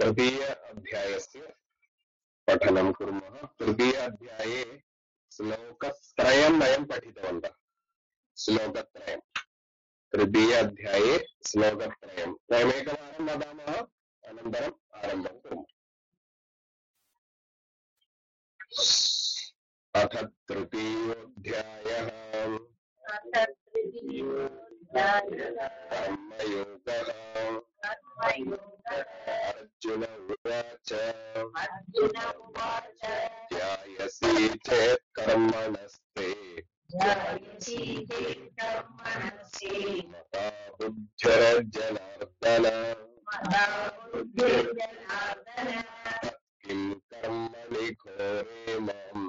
तृतीय अध्यायस्य पठनं कुर्मः। तृतीय अध्याये श्लोकत्रयं वयं पठितवन्तः। श्लोकत्रयं। तृतीय अध्याये श्लोकत्रयं। वयमेकवारं वदामः अनन्तरम् आरम्भं कुर्मः। अथ तृतीयोऽध्यायः। कर्मयोगः अर्जुन उवाच ध्यायसि चेत् कर्मणस्ते। मता बुद्धिर्जनार्दन किं कर्मणि घोरे माम्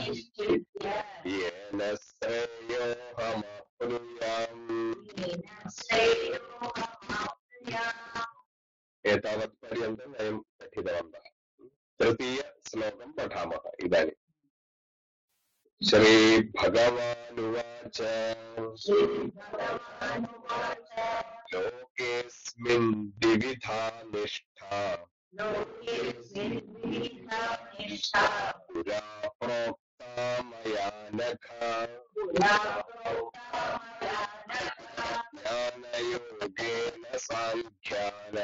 येन श्रेयोऽहमप्नुयाम् एतावत् पर्यन्तं वयं पठितवन्तः तृतीयश्लोकं पठामः इदानीं। श्रीभगवानुवाच लोकेऽस्मिन् द्विविधा निष्ठा पुरा प्रोक्ता मया नख ज्ञानयोगेन साङ्ख्यानम्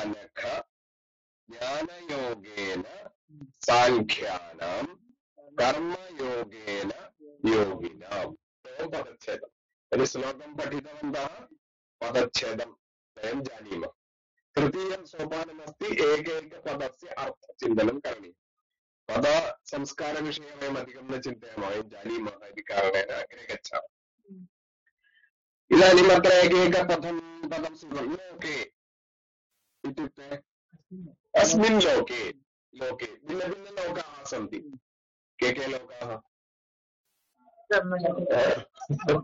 अनख ज्ञानयोगेन साङ्ख्यानां कर्मयोगेन योगिनाम् एवं पदच्छेदम्। यदि श्लोकं पठितवन्तः पदच्छेदं वयं जानीमः। तृतीयं सोपानमस्ति, एकैकपदस्य अर्थचिन्तनं करणीयम्। पदसंस्कारविषये वयम् अधिकं न चिन्तयामः, वयं जानीमः इति कारणेन अग्रे गच्छामः। इदानीम् अत्र एकैकपदं, पदं स्वीकुर्मः लोके अस्मिन् लोके लोके भिन्नभिन्नलोकाः सन्ति के के लोकाः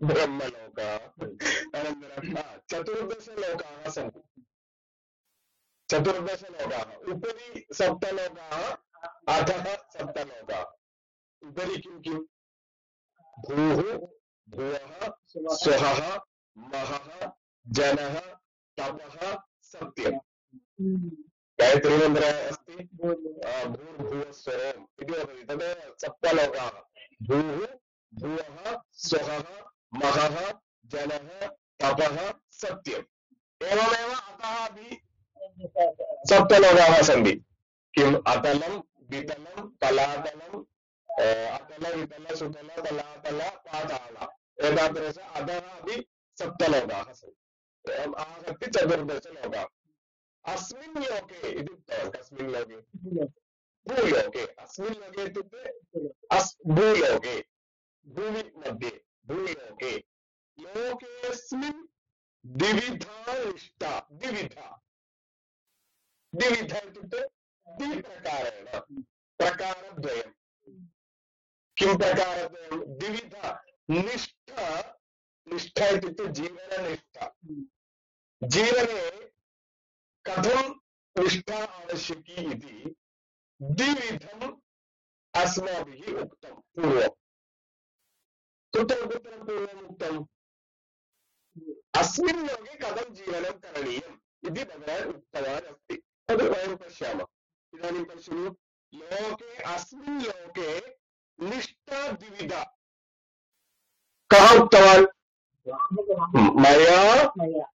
ब्रह्मलोकाः अनन्तरं चतुर्दशलोकाः सन्ति चतुर्दशलोकाः उपरि सप्तलोकाः अधः सप्तलोकाः उपरि किं किं भूः भुवः स्वहः महः जनः तपः सत्यम् गायत्रीमन्त्रे अस्ति। भूर्भुवस्वरम् इति वदति। तदेव सप्तलोकाः भूः, भुवः, स्वहः, महः, जनः, तपः, सत्यम्। एवमेव अतः अपि सप्तलोकाः सन्ति। किम्? अतलं वितलं तलातलम् अतल वितल सुतल तलातल, पाताल। एतादृश अधः अपि सप्तलोकाः सन्ति। एवम् अस्मिन् लोके इति उक्तवान् कस्मिन् लोके। भूलोके। अस्मिन् लोके इत्युक्ते अस् भूलोके भूमि मध्ये भूलोके। लोकेऽस्मिन् द्विविधा निष्ठा द्विविधा। द्विविध इत्युक्ते द्विप्रकारेण प्रकारद्वयं किं प्रकारद्वयं द्विविध। निष्ठा निष्ठा इत्युक्ते जीवननिष्ठा। जीवने कथं निष्ठा आवश्यकी इति द्विविधम् अस्माभिः उक्तं पूर्वम्। कुत्र कुत्र पूर्वम् उक्तम् अस्मिन् लोके कथं जीवनं करणीयम् इति भगवान् उक्तवान् अस्ति। तद् वयं पश्यामः। इदानीं पश्यतु लोके अस्मिन् लोके निष्ठा द्विविधा। कः उक्तवान्? मया।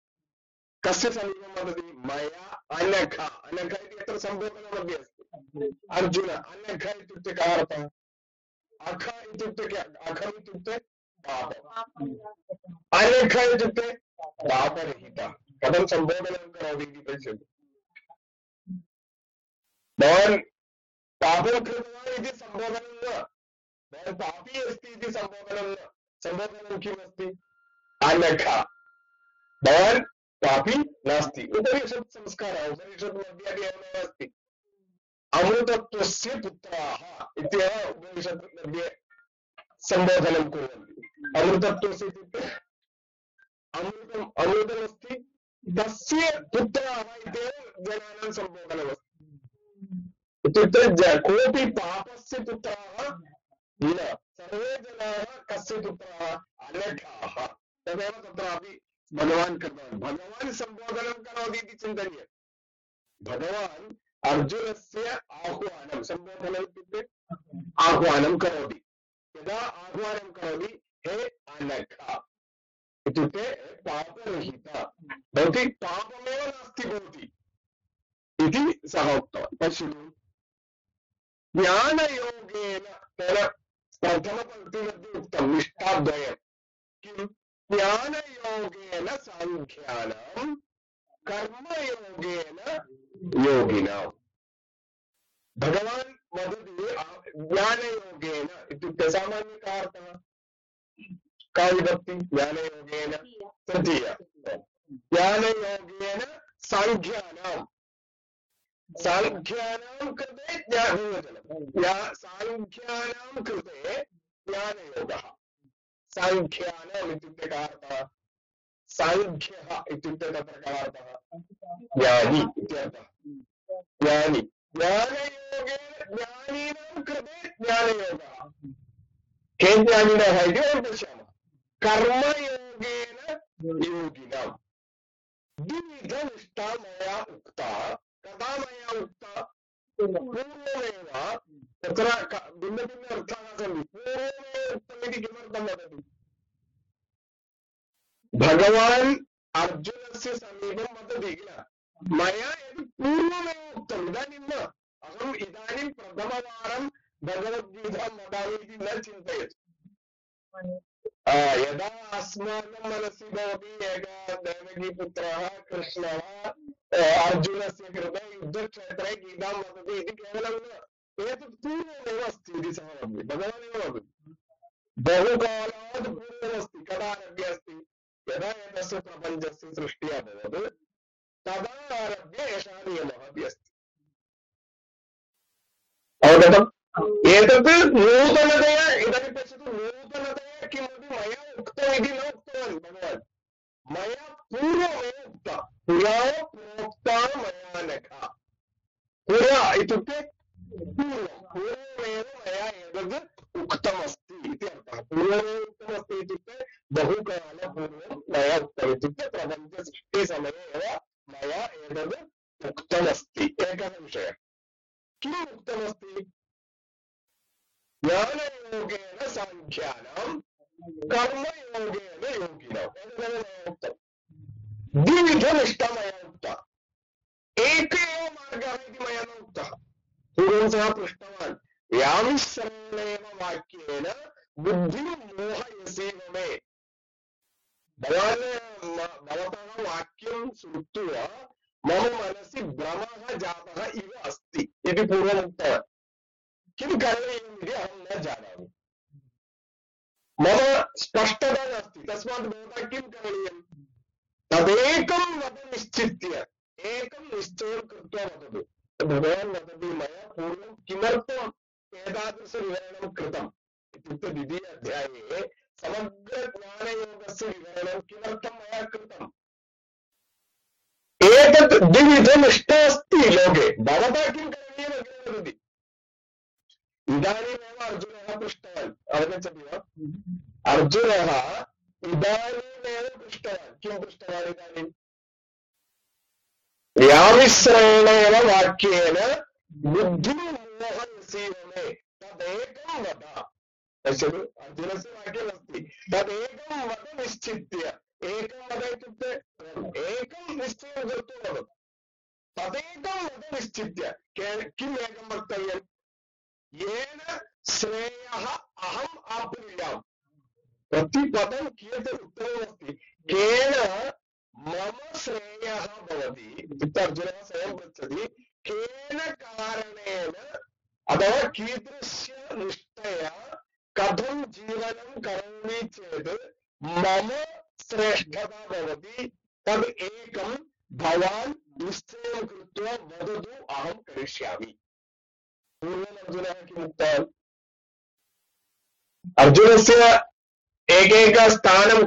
कस्य समीपं वदति मया अनघ अनघ इति अत्र सम्बोधनमध्ये अस्ति। अर्जुन अनघ इत्युक्ते कः अर्थः अख इत्युक्ते अखम् इत्युक्ते अनघ इत्युक्ते पापरहितः। कथं सम्बोधनं करोति इति पश्यतु। भवान् पापं कृतवान् इति सम्बोधनं न। भवान् पापी अस्ति इति सम्बोधनं न। सम्बोधनं किमस्ति? अनघ भवान् कापि नास्ति। उपनिषत् संस्कारः उपनिषत् अपि एवमेव अस्ति अमृतत्वस्य पुत्राः इत्येव उपनिषत् मध्ये सम्बोधनं कुर्वन्ति। अमृतत्वस्य इत्युक्ते अमृतम् अमृतमस्ति तस्य पुत्राः इत्येव जनानां सम्बोधनमस्ति इत्युक्ते कोऽपि पापस्य पुत्राः न, सर्वे जनाः कस्य पुत्राः? अनघाः तदेव तत्रापि भगवान् कृतवान् सम्बोधनं करोति इति भगवान् अर्जुनस्य आह्वानं सम्बोधनम् इत्युक्ते आह्वानं करोति। यदा आह्वानं करोति, हे अनघ, इत्युक्ते पापरहित, भवती पापमेव नास्ति भवति इति सः उक्तवान्। पश्यतु। ज्ञानयोगेन तेन प्रथमपङ्क्तिमध्ये ज्ञानयोगेन साङ्ख्यानां कर्मयोगेन योगिनाम् भगवान् वदति ज्ञानयोगेन इत्युक्ते सामान्यतः अर्थः? का विभक्ति? ज्ञानयोगेन तृतीय। ज्ञानयोगेन साङ्ख्यानां साङ्ख्यानां कृते कृते साङ्ख्यानाम् इत्युक्ते कः कः ज्ञानीनां इति वयं कर्मयोगेन योगिनां। द्विविधनिष्ठा मया उक्ता। कदा मया उक्ता? पूर्वमेव। तत्र भिन्नभिन्न अर्थाः सन्ति। पूर्वमेव उक्तम् इति किमर्थं वदति भगवान् अर्जुनस्य समीपं वदति किल मया यत् पूर्वमेव उक्तम् इदानीं न, अहम् इदानीं प्रथमवारं भगवद्गीतां वदामि इति न चिन्तयतु। यदा अस्माकं मनसि भवति एकः देवकीपुत्रः, कृष्णः अर्जुनस्य कृते युद्धक्षेत्रे गीतां वदति इति केवलं न। एतत् पूर्वमेव अस्ति इति सः वदति। भगवान् एव वदति। बहुकालात् पूर्वमस्ति कदारभ्य यदा एतस्य प्रपञ्चस्य सृष्टिः अभवत् तदा आरभ्य एषः नियमः अपि अस्ति। अवगतम्? एतत् नूतनतया इधर पश्यतु, नूतनतया किमपि मया उक्तम् न उक्तवान् भगवान्। मया पूर्वमेव उक्ता पुरा प्रोक्ता मैं नख। पुरा इत्युक्ते पूर्वं, पूर्वमेव मया उक्तमस्ति इति अर्थः। पूर्वमेव मैं इत्युक्ते बहुकालपूर्वं मया उक्तम् इत्युक्ते प्रपञ्चसृष्टिसमये एव मया एतद् उक्तमस्ति। एकः विषयः। किम् उक्तमस्ति? ज्ञानयोगेन साङ्ख्यानां, कर्मयोगेन योगिनां। एतदेव मया उक्तम् एक एव मार्गः इति मया न उक्तः। पूर्वं सः पृष्टवान्। वाक्येन बुद्धिं मोहयसीव मे भवान् भवतः वाक्यं मम मनसि भ्रमः जातः इव अस्ति उक्तवान् किं करणीयम् न जानामि मम स्पष्टता नास्ति किं करणीयं तदेकं वद निश्चित्य एकं निश्चयं वदतु भगवान् मया पूर्वं किमर्थम् एतादृशविवरणं कृतम् इत्युक्ते द्वितीय अध्याये समग्रज्ञानयोगस्य विवरणं किमर्थं मया कृतम्? एतत् द्विविधनिष्ठा अस्ति लोके। भवता किं करणीयम् अग्रे वदति? इदानीमेव अर्जुनः पृष्टवान्। अवगच्छति वा? अर्जुनः इदानीमेव पृष्टवान्। किं पृष्टवान् इदानीं? व्यामिश्रणेन वाक्येन बुद्धिं मे तदेकं वद पश्यतु अर्जुनस्य वाक्यमस्ति तदेकं वद निश्चित्य एकं वद इत्युक्ते एकं निश्चयं कृत्वा वद तदेकं वद निश्चित्य किम् एकं वक्तव्यं येन श्रेयः अहम् आप्नुयाम् प्रतिपदं कियत् उक्तमस्ति केन मम श्रेयः भवति इत्युक्ते अर्जुनः स्वयं पृच्छति कारणेन अथवा कीदृशनिष्ठया कथं जीवनं करोमि चेत् मम श्रेष्ठता भवति, तद् एकं भवान् निश्चयं कृत्वा वदतु, अहं करिष्यामि। पूर्वम् अर्जुनः किम् उक्तवान्? अर्जुनस्य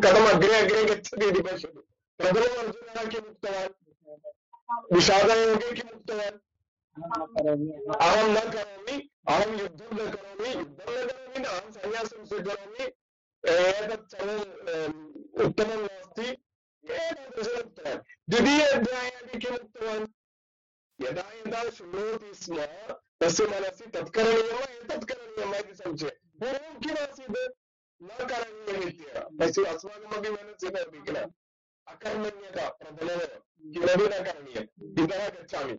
कथम् अग्रे अग्रे गच्छति इति पश्यतु। प्रथमम् अर्जुनः विषादयोगे किम् उक्तवान्? अहं न करोमि अहं युद्धं न करोमि, युद्धं न करोमि न, अहं सन्यासं एतत् सर्वम् उत्तमं नास्ति। एतादृशम् उक्तवान् द्वितीय अध्याये अपि किम् उक्तवान् यदा यदा शृणोति स्म, तस्य मनसि तत् करणीयं वा एतत् करणीयं वा इति संशयः। पूर्वं किमासीत्? न करणीयमित्येव। पश्य अस्माकमपि मनसि भवति किल। अकर्मण्यता प्रबलमेव किमपि न करणीयम्। इतः गच्छामि।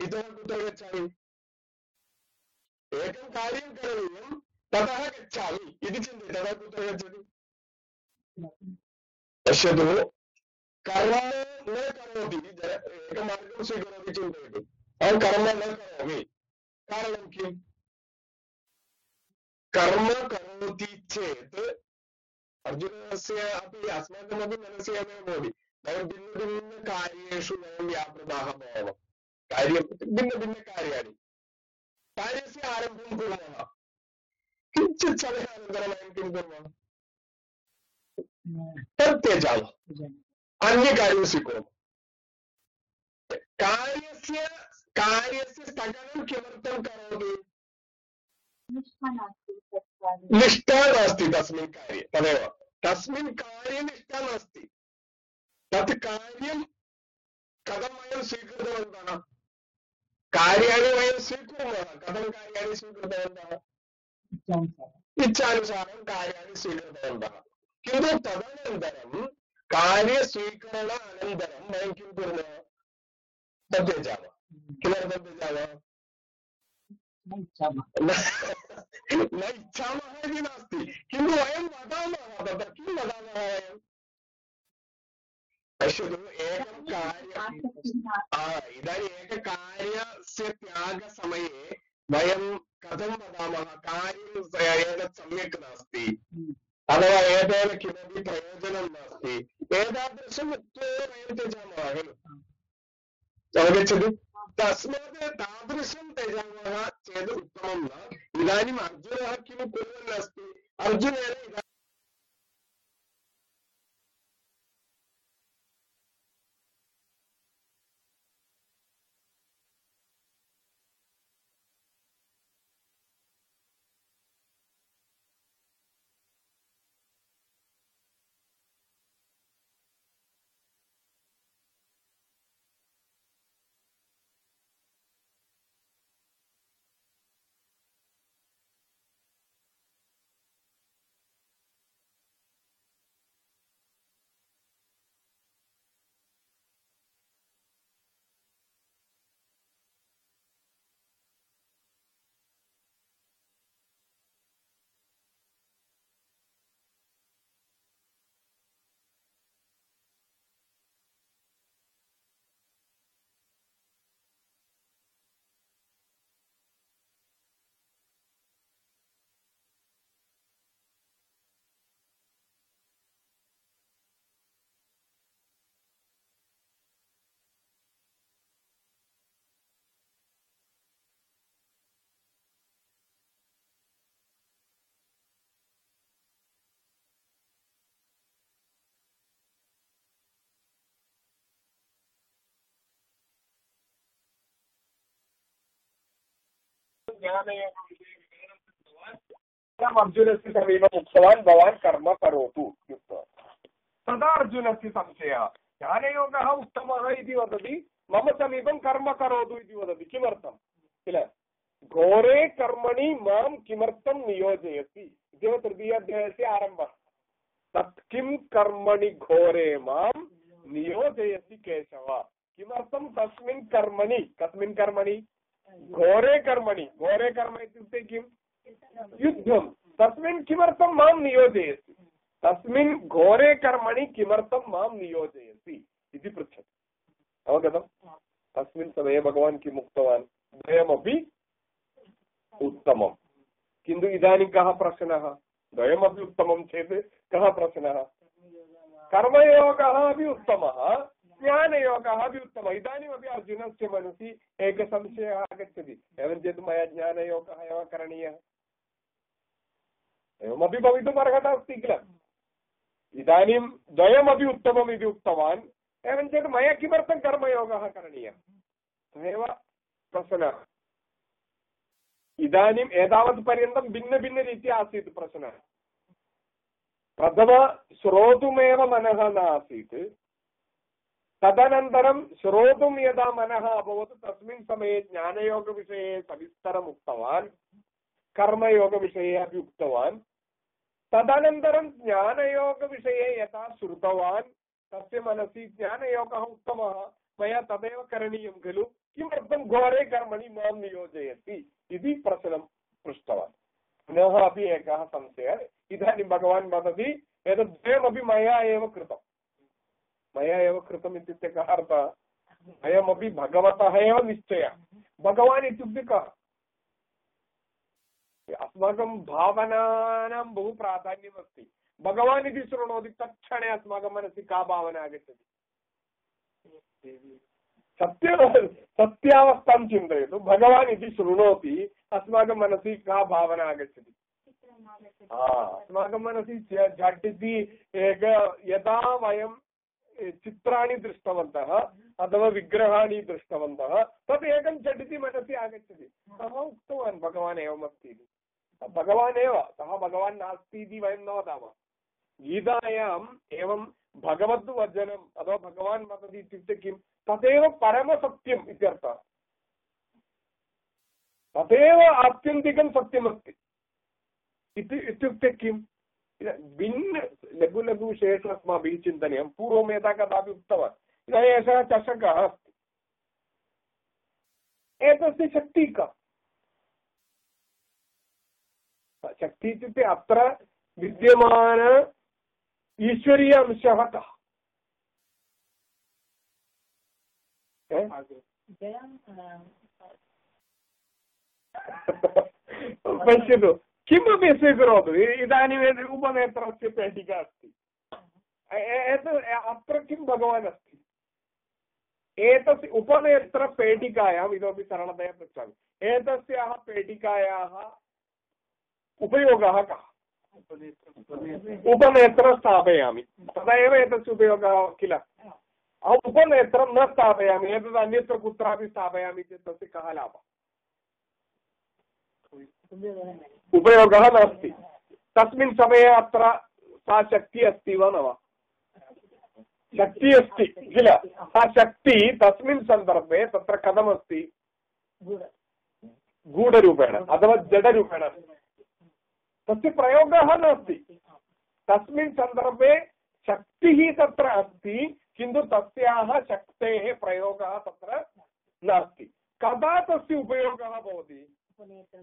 इतः कुत्र गच्छामि एकं कार्यं करणीयं ततः गच्छामि इति चिन्तयति तदा कुत्र गच्छति पश्यतु कर्म न करोति एकमार्गं स्वीकरोति चिन्तयतु अहं कर्म न करोमि कारणं किम् कर्म करोति चेत् अर्जुनस्य अपि अस्माकमपि मनसि एवमेव भवति वयं भिन्नभिन्नकार्येषु वयं व्यापृताः भवामः कार्यं भिन्नभिन्नकार्याणि कार्यस्य आरम्भं कुर्मः किञ्चित् समयानन्तरं वयं किं कुर्मः तत् त्यजामः अन्यकार्यं स्वीकुर्मः कार्यस्य कार्यस्य स्थगनं किमर्थं करोति निष्ठा नास्ति तस्मिन् कार्ये तदेव तस्मिन् कार्ये निष्ठा नास्ति तत् कार्यं कथं वयं स्वीकृतवन्तः कार्याणि वयं स्वीकुर्मः कथं कार्याणि स्वीकृतवन्तः इच्छानुसारं। कार्याणि स्वीकृतवन्तः किन्तु तदनन्तरं कार्यस्वीकरण अनन्तरं वयं किं कुर्मः त्यजामः किमर्थं त्यजामः न इच्छामः इति नास्ति। किन्तु वयं वदामः तत्र किं वदामः वयं? पश्यतु एकं कार्यम् इदानीम् एककार्यस्य त्यागसमये वयं कथं वदामः कार्यं एतत् सम्यक् नास्ति अथवा एतेन किमपि प्रयोजनं नास्ति एतादृशम् उक्त्वा वयं त्यजामः खलु अवगच्छति तस्मात् तादृशं त्यजामः चेत् उत्तमं न इदानीम् अर्जुनः किं कुर्वन् अस्ति अर्जुनेन अर्जुनस्य समीपम् उक्तवान्, भवान् कर्म करोतु संशयः मम समीपं कर्म करोतु इति किल? घोरे कर्मणि माँ किमर्थं नियोजयति इत्येव तृतीयाध्यायस्य आरम्भः। तत् किं कर्मणि घोरे माँ केशव? किमर्थं तस्मिन् कर्मणि? कस्मिन् कर्मणि? घोरे कर्मणि, घोरे कर्म इत्युक्ते किं युद्धं तस्मिन् किमर्थं माँ नियोजयति तस्मिन् घोरे कर्मणि किमर्थं माँ नियोजयति इति पृच्छति। अवगतं तस्मिन् समये भगवान् किम् उक्तवान्? द्वयमपि उत्तमं किन्तु इदानीं कः प्रश्नः? द्वयमपि उत्तमं चेत् कः प्रश्नः? कर्मयोगः अपि उत्तमः। ज्ञानयोगः अपि उत्तमः। इदानीमपि अर्जुनस्य मनसि एकः संशयः आगच्छति। एवं चेत् मया ज्ञानयोगः एव करणीयः। एवमपि अर्हता अस्ति किल? इदानीं द्वयमपि उत्तमम् इति उक्तवान्। एवं चेत् मया किमर्थं कर्मयोगः करणीयः? तदेव प्रश्नः। इदानीम् एतावत् पर्यन्तं भिन्नभिन्नरीत्या आसीत् प्रश्नः। प्रथम, श्रोतुमेव मनः नासीत्। तदनन्तरं श्रोतुं यदा मनः अभवत्, तस्मिन् समये ज्ञानयोगविषये सविस्तरम् उक्तवान्, कर्मयोगविषये अपि उक्तवान्, तदनन्तरं ज्ञानयोगविषये यदा श्रुतवान्, तस्य मनसि ज्ञानयोगः उत्तमः, मया तदेव करणीयं खलु, किमर्थं घोरे कर्मणि माँ नियोजयति इति प्रश्नं पृष्टवान्। पुनः अपि एकः संशयः, इदानीं भगवान् वदति एतद्वयमपि मया एव कृतं मया एव कृतम् इत्युक्ते कः अर्थः? अयमपि भगवतः एव निश्चयः। भगवान् इत्युक्ते कः? अस्माकं भावनानां बहु प्राधान्यमस्ति। भगवान् इति शृणोति तत्क्षणे अस्माकं मनसि का भावना आगच्छति? सत्य सत्यावस्थां चिन्तयतु। भगवान् इति शृणोति अस्माकं मनसि का भावना आगच्छति? अस्माकं मनसि झटिति एक यदा वयं चित्राणि दृष्टवन्तः अथवा विग्रहाणि दृष्टवन्तः तत् एकं झटिति मनसि आगच्छति। सः उक्तवान्, भगवान् एवमस्ति इति। भगवान् एव, सः भगवान् नास्ति इति वयं न वदामः गीतायाम् एवं भगवद्वचनम् अथवा भगवान् वदति इत्युक्ते किं? तदेव परमसत्यम् इत्यर्थः तदेव आत्यन्तिकं सत्यमस्ति। इति इत्युक्ते किं भिन्न लघु लघु विषयेषु अस्माभिः चिन्तनीयं पूर्वं यदा कदापि उक्तवान् इदानीम् एषः चषकः अस्ति एतस्य शक्तिः का शक्तिः इत्युक्ते अत्र विद्यमान ईश्वरीय अंशः कः पश्यतु किमपि स्वीकरोतु इदानीम् उपनेत्रस्य पेटिका अस्ति एतत् अत्र किं भगवान् अस्ति एतस्य उपनेत्रपेटिकायाम् इतोपि सरलतया पृच्छामि एतस्याः पेटिकायाः उपयोगः कः उपनेत्रं स्थापयामि तदा एव एतस्य उपयोगः किल अहम् उपनेत्रं न स्थापयामि एतत् अन्यत्र कुत्रापि स्थापयामि चेत् तस्य कः लाभः उपयोगः नास्ति। तस्मिन् समये अत्र सा शक्तिः अस्ति वा न वा? शक्तिः अस्ति, किल? सा शक्तिः तस्मिन् सन्दर्भे तत्र कथमस्ति? गूढरूपेण, अथवा जडरूपेण तस्य प्रयोगः नास्ति। तस्मिन् सन्दर्भे शक्तिः तत्र अस्ति, किन्तु तस्याः शक्तेः प्रयोगः तत्र नास्ति। कदा तस्य उपयोगः भवति?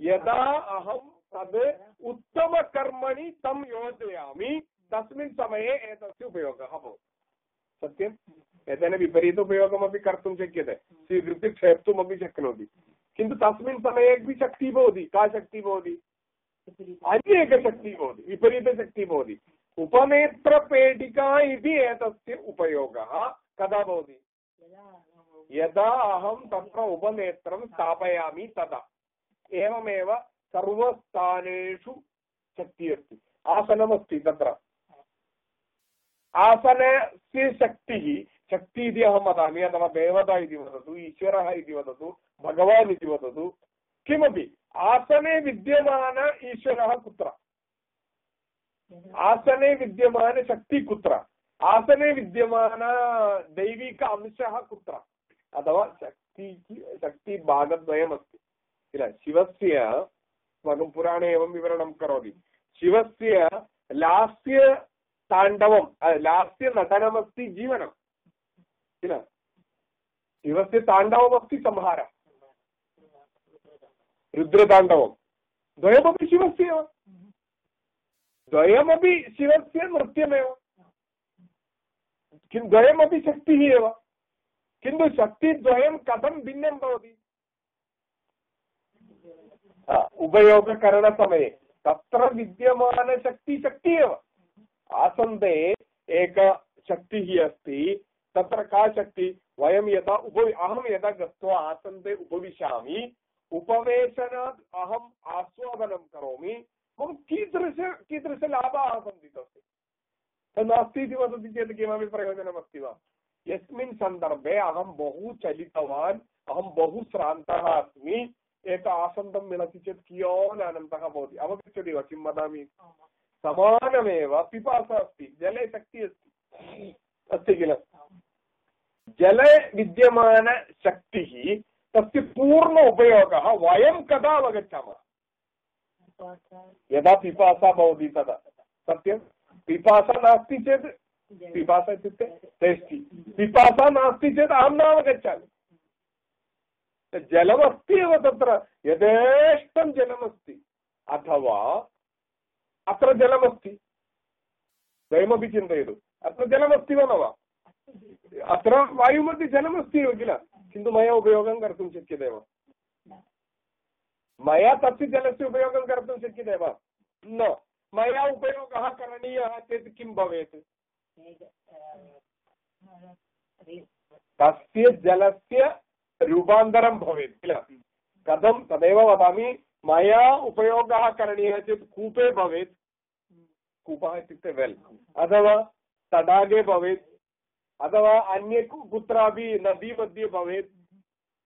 यदा अहं तद् उत्तमकर्मणि तं योजयामि तस्मिन् समये एतस्य उपयोगः भवति। सत्यम्? एतेन विपरीत उपयोगमपि कर्तुं शक्यते। स्वीकृत्य क्षेप्तुमपि शक्नोति। किन्तु तस्मिन् समये अपि शक्तिः भवति। का शक्तिः भवति? अन्येकशक्तिः भवति। विपरीतशक्तिः भवति। उपनेत्रपेटिका इति एतस्य उपयोगः कदा भवति? यदा अहं तत्र उपनेत्रं स्थापयामि तदा। एवमेव सर्वस्थानेषु शक्तिः अस्ति। आसनमस्ति तत्र। आसनस्य शक्तिः, शक्ति इति अहं वदामि, अथवा देवता इति वदतु, ईश्वरः इति वदतु, भगवान् इति वदतु, किमपि। आसने विद्यमान ईश्वरः कुत्र? आसने विद्यमानशक्ति कुत्र? आसने विद्यमान दैविक अंशः कुत्र? अथवा शक्ति शक्तिभागद्वयमस्ति किल शिवस्य अस्माकं पुराणे एवं विवरणं करोति शिवस्य लास्यताण्डवं लास्यनटनमस्ति जीवनं किल शिवस्य ताण्डवमस्ति संहारः रुद्रताण्डवं द्वयमपि शिवस्य एव द्वयमपि शिवस्य नृत्यमेव किं द्वयमपि शक्तिः एव किन्तु शक्तिद्वयं कथं भिन्नं भवति उपयोगकरणसमये तत्र विद्यमानशक्ति शक्ति एव आसन्दे एक शक्तिः अस्ति तत्र का शक्ति वयं यदा उप अहं यदा गत्वा आसन्दे उपविशामि उपवेशनात् अहम् आस्वादनं करोमि मम कीदृश कीदृशलाभाः सन्ति तस्य तद् नास्ति इति वदति चेत् किमपि प्रयोजनमस्ति वा यस्मिन् सन्दर्भे अहं बहु चलितवान् अहं बहु श्रान्तः अस्मि एक आसन्दं मिलति चेत् कियान् आनन्दः भवति। अवगच्छति वा किं वदामि? समानमेव पिपासा अस्ति जले शक्तिः अस्ति। अस्ति किल? जले विद्यमानशक्तिः तस्य पूर्ण उपयोगः वयं कदा अवगच्छामः? यदा पिपासा भवति तदा। सत्यं? पिपासा नास्ति चेत्? पिपासा इत्युक्ते टेस्टि। पिपासा नास्ति चेत् अहं न अवगच्छामि। जलमस्ति एव तत्र। यथेष्टं जलमस्ति। अथवा अत्र जलमस्ति। द्वयमपि चिन्तयतु। अत्र जलमस्ति वा न वा? अत्र वायुमध्ये जलमस्ति एव किल? किन्तु मया उपयोगं कर्तुं शक्यते वा? मया तस्य जलस्य उपयोगं कर्तुं शक्यते वा? न। मया उपयोगः करणीयः चेत् किं भवेत्? तस्य जलस्य रूपान्तरं भवेत् किल? कथं? तदेव वदामि, मया उपयोगः करणीयः चेत् कूपे भवेत्। कूपः इत्युक्ते वेल्। अथवा तडागे भवेत्। अथवा अन्य कुत्रापि नदी मध्ये भवेत्।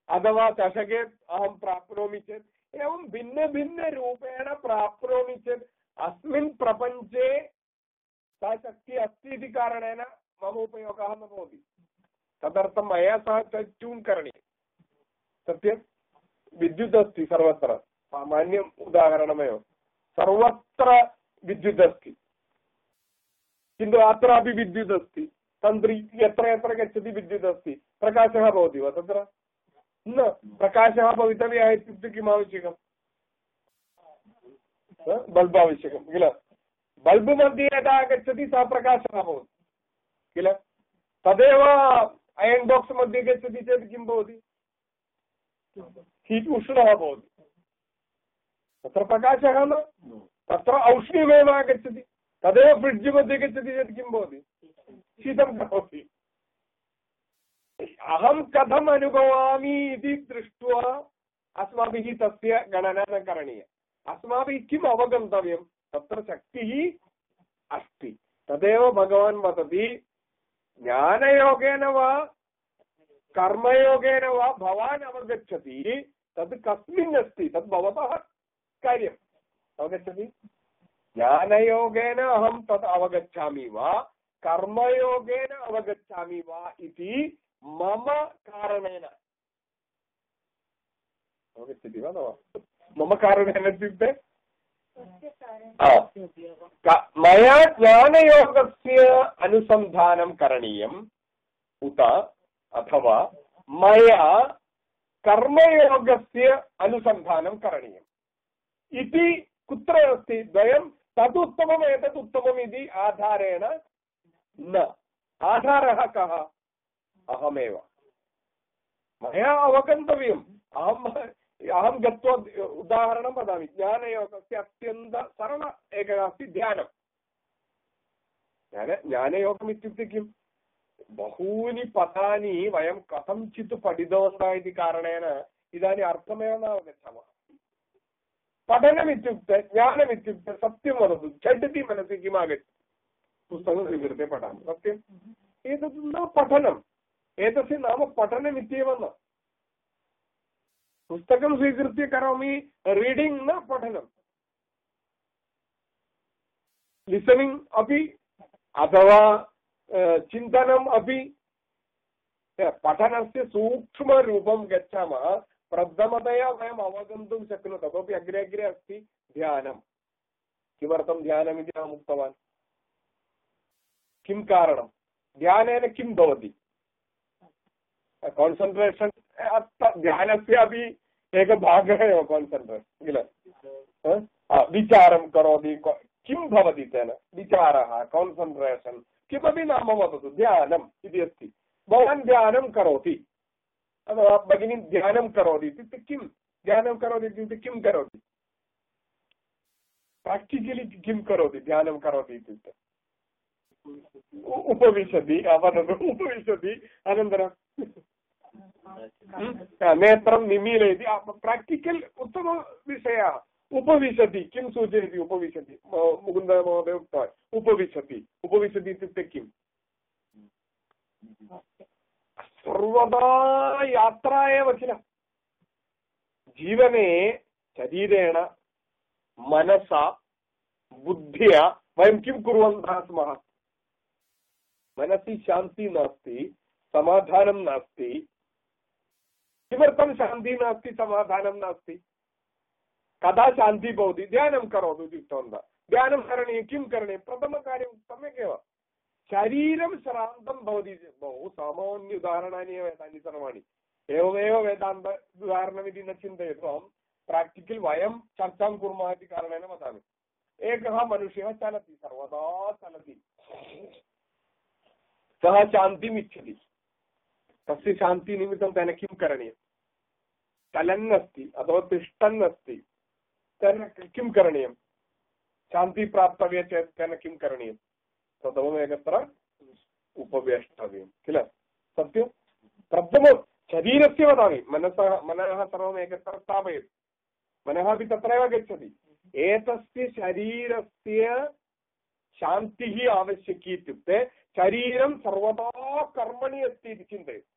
अथवा चषके अहं प्राप्नोमि चेत्। एवं भिन्नभिन्नरूपेण प्राप्नोमि चेत् अस्मिन् प्रपञ्चे सा शक्तिः अस्ति इति कारणेन मम उपयोगः न भवति। तदर्थं मया सह ट्यून् करणीयं सत्यं विद्युत् अस्ति सर्वत्र सामान्यम् उदाहरणमेव सर्वत्र विद्युत् गच्छति विद्युत् अस्ति न प्रकाशः भवितव्यः इत्युक्ते किम् आवश्यकं बल्ब् आवश्यकं किल बल्ब् मध्ये यदा आगच्छति सः प्रकाशः किल तदेव अयन् बाक्स् मध्ये गच्छति चेत् किं हीट् उष्णः भवति तत्र प्रकाशः न? तत्र औष्ण्यमेव आगच्छति। तदेव फ्रिड्ज् मध्ये गच्छति चेत् किं भवति? शीतं करोति। अहं कथम् अनुभवामि इति दृष्ट्वा अस्माभिः तस्य गणना न करणीया। अस्माभिः किम् अवगन्तव्यं? तत्र शक्तिः अस्ति। तदेव भगवान् वदति, ज्ञानयोगेन वा कर्मयोगेन वा भवान् अवगच्छति। तद् कस्मिन् अस्ति तद् भवतः कार्यम् अवगच्छति? ज्ञानयोगेन अहं तत् अवगच्छामि वा? कर्मयोगेन अवगच्छामि वा इति मम कारणेन। अवगच्छति वा न वा मम कारणेन इत्युक्ते? मया ज्ञानयोगस्य अनुसन्धानं करणीयम्। उत अथवा मया कर्मयोगस्य अनुसन्धानं करणीयम्। इति कुत्र अस्ति द्वयं? आधारेण न। आधारः कः? अहमेव। मया अहम् अहं गत्वा उदाहरणं वदामि। ज्ञानयोगस्य अत्यन्तसरल एकः अस्ति ध्यानं ज्ञान, ज्ञानयोगम् इत्युक्ते बहूनि पदानि वयं कथञ्चित् पठितवन्तः इति कारणेन इदानीम् अर्थमेव न अवगच्छामः पठनमित्युक्ते, ज्ञानमित्युक्ते सत्यं वदतु। झटिति मनसि किम् आगच्छति? पुस्तकं स्वीकृत्य पठामि। सत्यम् न पठनम्। एतस्य नाम पठनमित्येव पुस्तकं स्वीकृत्य करोमि, रीडिङ्ग् न पठनं लिसनिङ्ग् अपि अथवा चिन्तनम् अपि पठनस्य सूक्ष्मरूपं गच्छामः। प्रथमतया वयम् अवगन्तुं शक्नुमः। ततोपि अग्रे अग्रे अस्ति ध्यानं किमर्थं ध्यानमिति अहम् उक्तवान्? किं कारणं? ध्यानेन किं भवति? कान्सन्ट्रेशन् ध्यानस्य अपि एकः भागः एव कान्सन्ट्रेशन् किल? विचारं करोति, किं भवति तेन? विचारः कान्सन्ट्रेशन् किमपि नाम वदतु ध्यानम् इति अस्ति। भवान् ध्यानं करोति अथवा भगिनी ध्यानं करोति इत्युक्ते किं? ध्यानं करोति इत्युक्ते किं करोति? प्राक्टिकलि किं करोति ध्यानं करोति इत्युक्ते उपविशति वदतु उपविशति अनन्तरं। नेत्रं निमीलयति प्राक्टिकल् उत्तमविषयः। उपविशति, किं सूचयति उपविशति? मुकुन्दमहोदय उक्तवान्, उपविशति। उपविशति इत्युक्ते किम्? सर्वदा यात्रा एव किल? जीवने शरीरेण मनसा, बुद्ध्या वयं किं कुर्वन्तः स्मः? मनसि शान्तिः नास्ति, समाधानं नास्ति। किमर्थं शान्तिः नास्ति, समाधानं नास्ति? कदा शान्तिः भवति ध्यानं करोतु इति उक्तवन्तः ध्यानं करणीयं किं करणीयं प्रथमकार्यं सम्यक् एव शरीरं श्रान्तं भवति बहु सामान्य उदाहरणानि एव एतानि सर्वाणि एवमेव वेदान्त उदाहरणमिति न चिन्तयतु अहं प्राक्टिकल् वयं चर्चां कुर्मः इति कारणेन वदामि एकः मनुष्यः चलति सर्वदा चलति सः शान्तिम् इच्छति तस्य शान्तिनिमित्तं तेन किं करणीयं चलन् अस्ति अथवा तिष्ठन् अस्ति तेन किं करणीयं? शान्तिः प्राप्तव्या चेत् तेन किं करणीयं? प्रथमम् एकत्र उपवेष्टव्यं, किल? सत्यं? प्रथमं शरीरस्य वदामि, मनसः, मनः सर्वम् एकत्र स्थापयतु। मनः अपि तत्रैव गच्छति। एतस्य शरीरस्य शान्तिः आवश्यकी इत्युक्ते शरीरं सर्वदा कर्मणि अस्ति इति चिन्तयतु।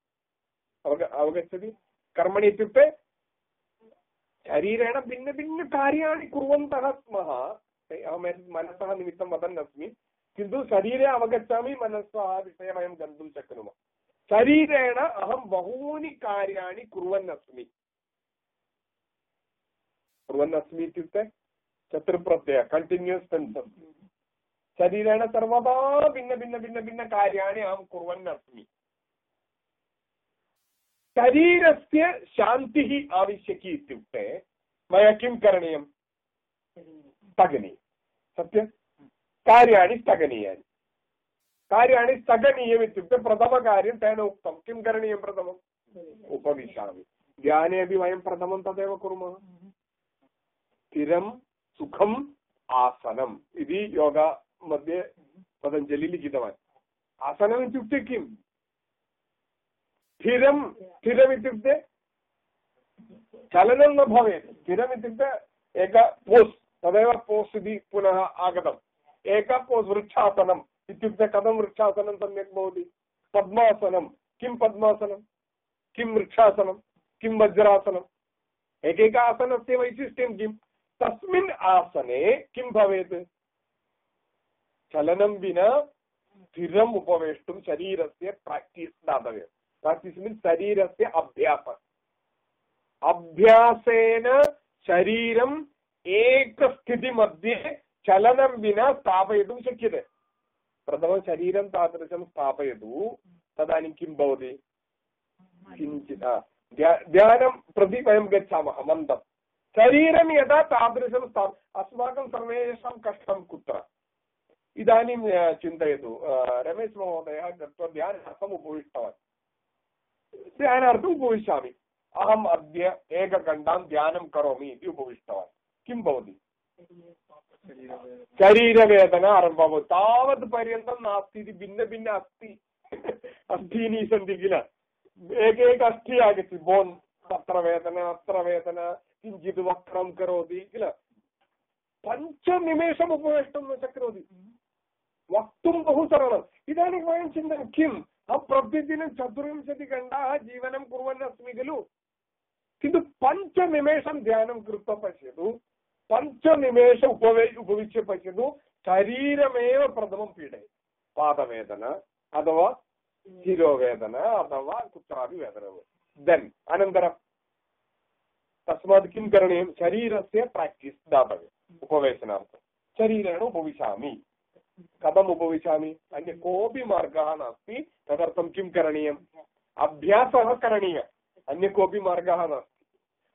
अवग, अवगच्छति? कर्मणि इत्युक्ते शरीरेण भिन्नभिन्नकार्याणि कुर्वन्तः स्मः अहं मनसः निमित्तं वदन् अस्मि किन्तु शरीरे अवगच्छामि मनसः विषये वयं गन्तुं शक्नुमः शरीरेण अहं बहूनि कार्याणि कुर्वन् अस्मि कुर्वन् अस्मि इत्युक्ते चतुर्प्रत्यय कण्टिन्यूस् टेन्सस् शरीरेण सर्वदा भिन्नभिन्नभिन्नभिन्नकार्याणि अहं कुर्वन् अस्मि शरीरस्य शान्तिः आवश्यकी इत्युक्ते मया किं करणीयं स्थगनीयं सत्यं कार्याणि स्थगनीयानि कार्याणि स्थगनीयम् इत्युक्ते प्रथमकार्यं तेन उक्तं किं करणीयं प्रथमम् उपविशामि ध्याने अपि वयं प्रथमं तदेव कुर्मः स्थिरं सुखम् आसनम् इति योगा मध्ये पतञ्जलि लिखितवान् आसनम् इत्युक्ते किम् स्थिरं स्थिरमित्युक्ते चलनं न भवेत्। स्थिरमित्युक्ते एक पोस्, तदेव पोस् इति पुनः आगतम्। एक पोस् वृक्षासनम् इत्युक्ते कथं वृक्षासनं सम्यक् भवति? पद्मासनं। किं पद्मासनं? किं वृक्षासनं? किं वज्रासनम्? एकैक आसनस्य वैशिष्ट्यं किं? तस्मिन् आसने किं भवेत्? चलनं विना स्थिरम् उपवेष्टुं शरीरस्य प्राक्टीस् दातव्यं मीन्स् शरीरस्य अभ्यासः अभ्यासेन शरीरम् एकस्थितिमध्ये चलनं विना स्थापयितुं शक्यते प्रथमं शरीरं तादृशं स्थापयतु तदानीं किं भवति किञ्चित् ध्यानं प्रति वयं गच्छामः मन्दं शरीरं यदा तादृशं स्था अस्माकं सर्वेषां कष्टं कुत्र इदानीं चिन्तयतु रमेशमहोदयः गत्वा ध्यानार्थम् उपविष्टवान् ध्यानार्थम् उपविशामि अहम् अद्य एकघण्टां ध्यानं करोमि इति उपविष्टवान् किं भवति शरीरवेदना आरम्भः भवति तावत् पर्यन्तं नास्ति इति भिन्नभिन्न अस्ति अस्थीनि सन्ति किल एकैक अस्थि आगच्छति बोन् तत्र वेदना अत्र वेदना किञ्चित् वक्रं करोति किल पञ्चनिमेषम् उपवेष्टुं न शक्नोति वक्तुं बहु सरलम् इदानीं वयं चिन्तयामः किम् अहं प्रतिदिनं चतुर्विंशतिघण्टाः जीवनं कुर्वन् अस्मि खलु किन्तु पञ्चनिमेषं ध्यानं कृत्वा पश्यतु पञ्चनिमेष उपवे उपविश्य पश्यतु शरीरमेव प्रथमं पीडयति पादवेदना अथवा शिरोवेदना अथवा कुत्रापि वेदना देन् अनन्तरं तस्मात् किं करणीयं शरीरस्य प्राक्टीस् दातव्यम् उपवेशनार्थं शरीरेण उपविशामि कथम् उपविशामि। अन्य कोऽपि मार्गः नास्ति, तदर्थं किं करणीयम्? अभ्यासः करणीयः। अन्य कोऽपि मार्गः नास्ति।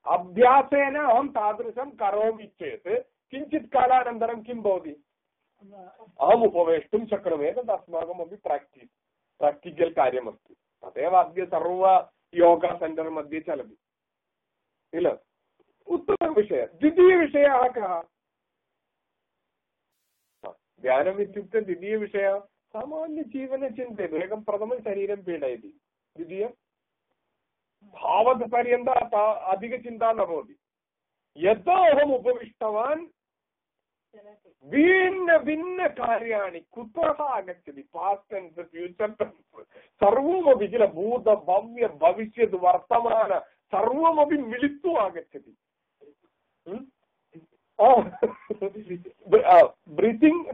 अभ्यासेन अहं तादृशं करोमि चेत्, किञ्चित् कालानन्तरं किं भवति? अहम् उपवेष्टुं शक्नोमि एतत् अस्माकमपि प्राक्टिस् प्राक्टिकल् कार्यमस्ति। तदेव अद्य सर्व योगा सेण्टर् मध्ये चलति। किल? उत्तमविषयः। ध्यानम् इत्युक्ते द्वितीयविषयः सामान्यजीवने चिन्तयतु एकं प्रथमं शरीरं पीडयति द्वितीयं तावत्पर्यन्त अधिकचिन्ता न भवति यदा अहम् उपविष्टवान् भिन्नभिन्नकार्याणि कुतः आगच्छति पास्ट् टेन्स् फ्यूचर् टेन्स् सर्वमपि किल भूत भव्य भविष्यत् वर्तमान सर्वमपि मिलित्वा आगच्छति ब्रीतिङ्ग्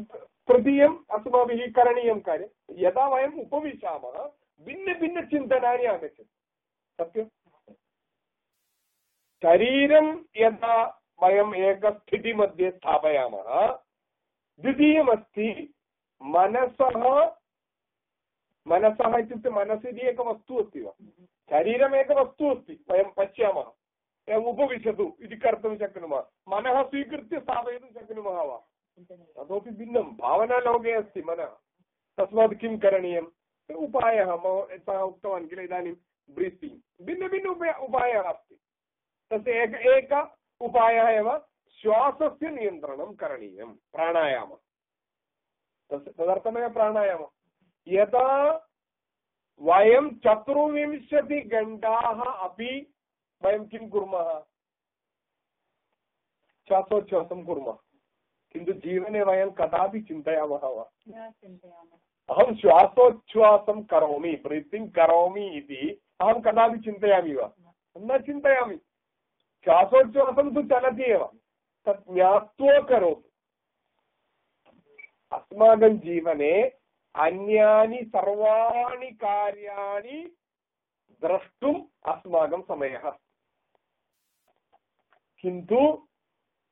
तृतीयम् अस्माभिः करणीयं कार्यं यदा वयम् उपविशामः भिन्नभिन्नचिन्तनानि आगच्छन्ति सत्यं शरीरं यदा वयम् एकस्थितिमध्ये स्थापयामः द्वितीयमस्ति मनसः मनसः इत्युक्ते मनसि इति एकः वस्तु अस्ति वा शरीरमेकवस्तु अस्ति वयं पश्यामः उपविशतु इति कर्तुं शक्नुमः मनः स्वीकृत्य स्थापयितुं शक्नुमः वा ततोपि भिन्नं भावनालोके अस्ति मनः तस्मात् किं करणीयम् उपायः मम सः उक्तवान् किल इदानीं ब्रीतिङ्ग् भिन्नभिन्न उपाय उपायः अस्ति तस्य एक एक उपायः एव श्वासस्य नियन्त्रणं करणीयं प्राणायामः तस्य तदर्थमेव प्राणायामः यदा वयं किं कुर्मः? श्वासोच्छ्वासं कुर्मः। किन्तु जीवने वयं कदापि चिन्तयामः वा? अहं श्वासोच्छ्वासं करोमि ब्रीतिङ्ग् करोमि इति अहं कदापि चिन्तयामि वा? न चिन्तयामि। श्वासोच्छ्वासं तु चलति एव। तत् ज्ञात्वा करोतु अस्माकं जीवने अन्यानि सर्वाणि कार्याणि द्रष्टुम् अस्माकं समयः। अस्ति किन्तु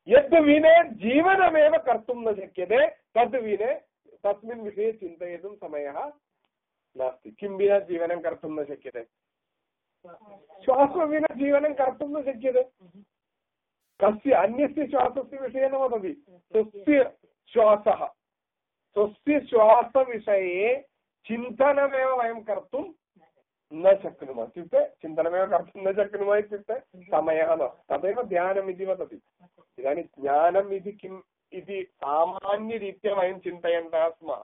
यद् विने जीवनमेव कर्तुं न शक्यते तद् विने तस्मिन् विषये चिन्तयितुं समयः नास्ति। किं विना जीवनं कर्तुं न शक्यते? श्वासं विना जीवनं कर्तुं न शक्यते। कस्य अन्यस्य श्वासस्य विषये न वदति। स्वस्य श्वासः। स्वस्य श्वासविषये चिन्तनमेव वयं कर्तुं न शक्नुमः इत्युक्ते चिन्तनमेव कर्तुं न शक्नुमः इत्युक्ते समयः न तदेव ध्यानम् इति वदति इदानीं ज्ञानम् इति किम् इति सामान्यरीत्या वयं चिन्तयन्तः स्मः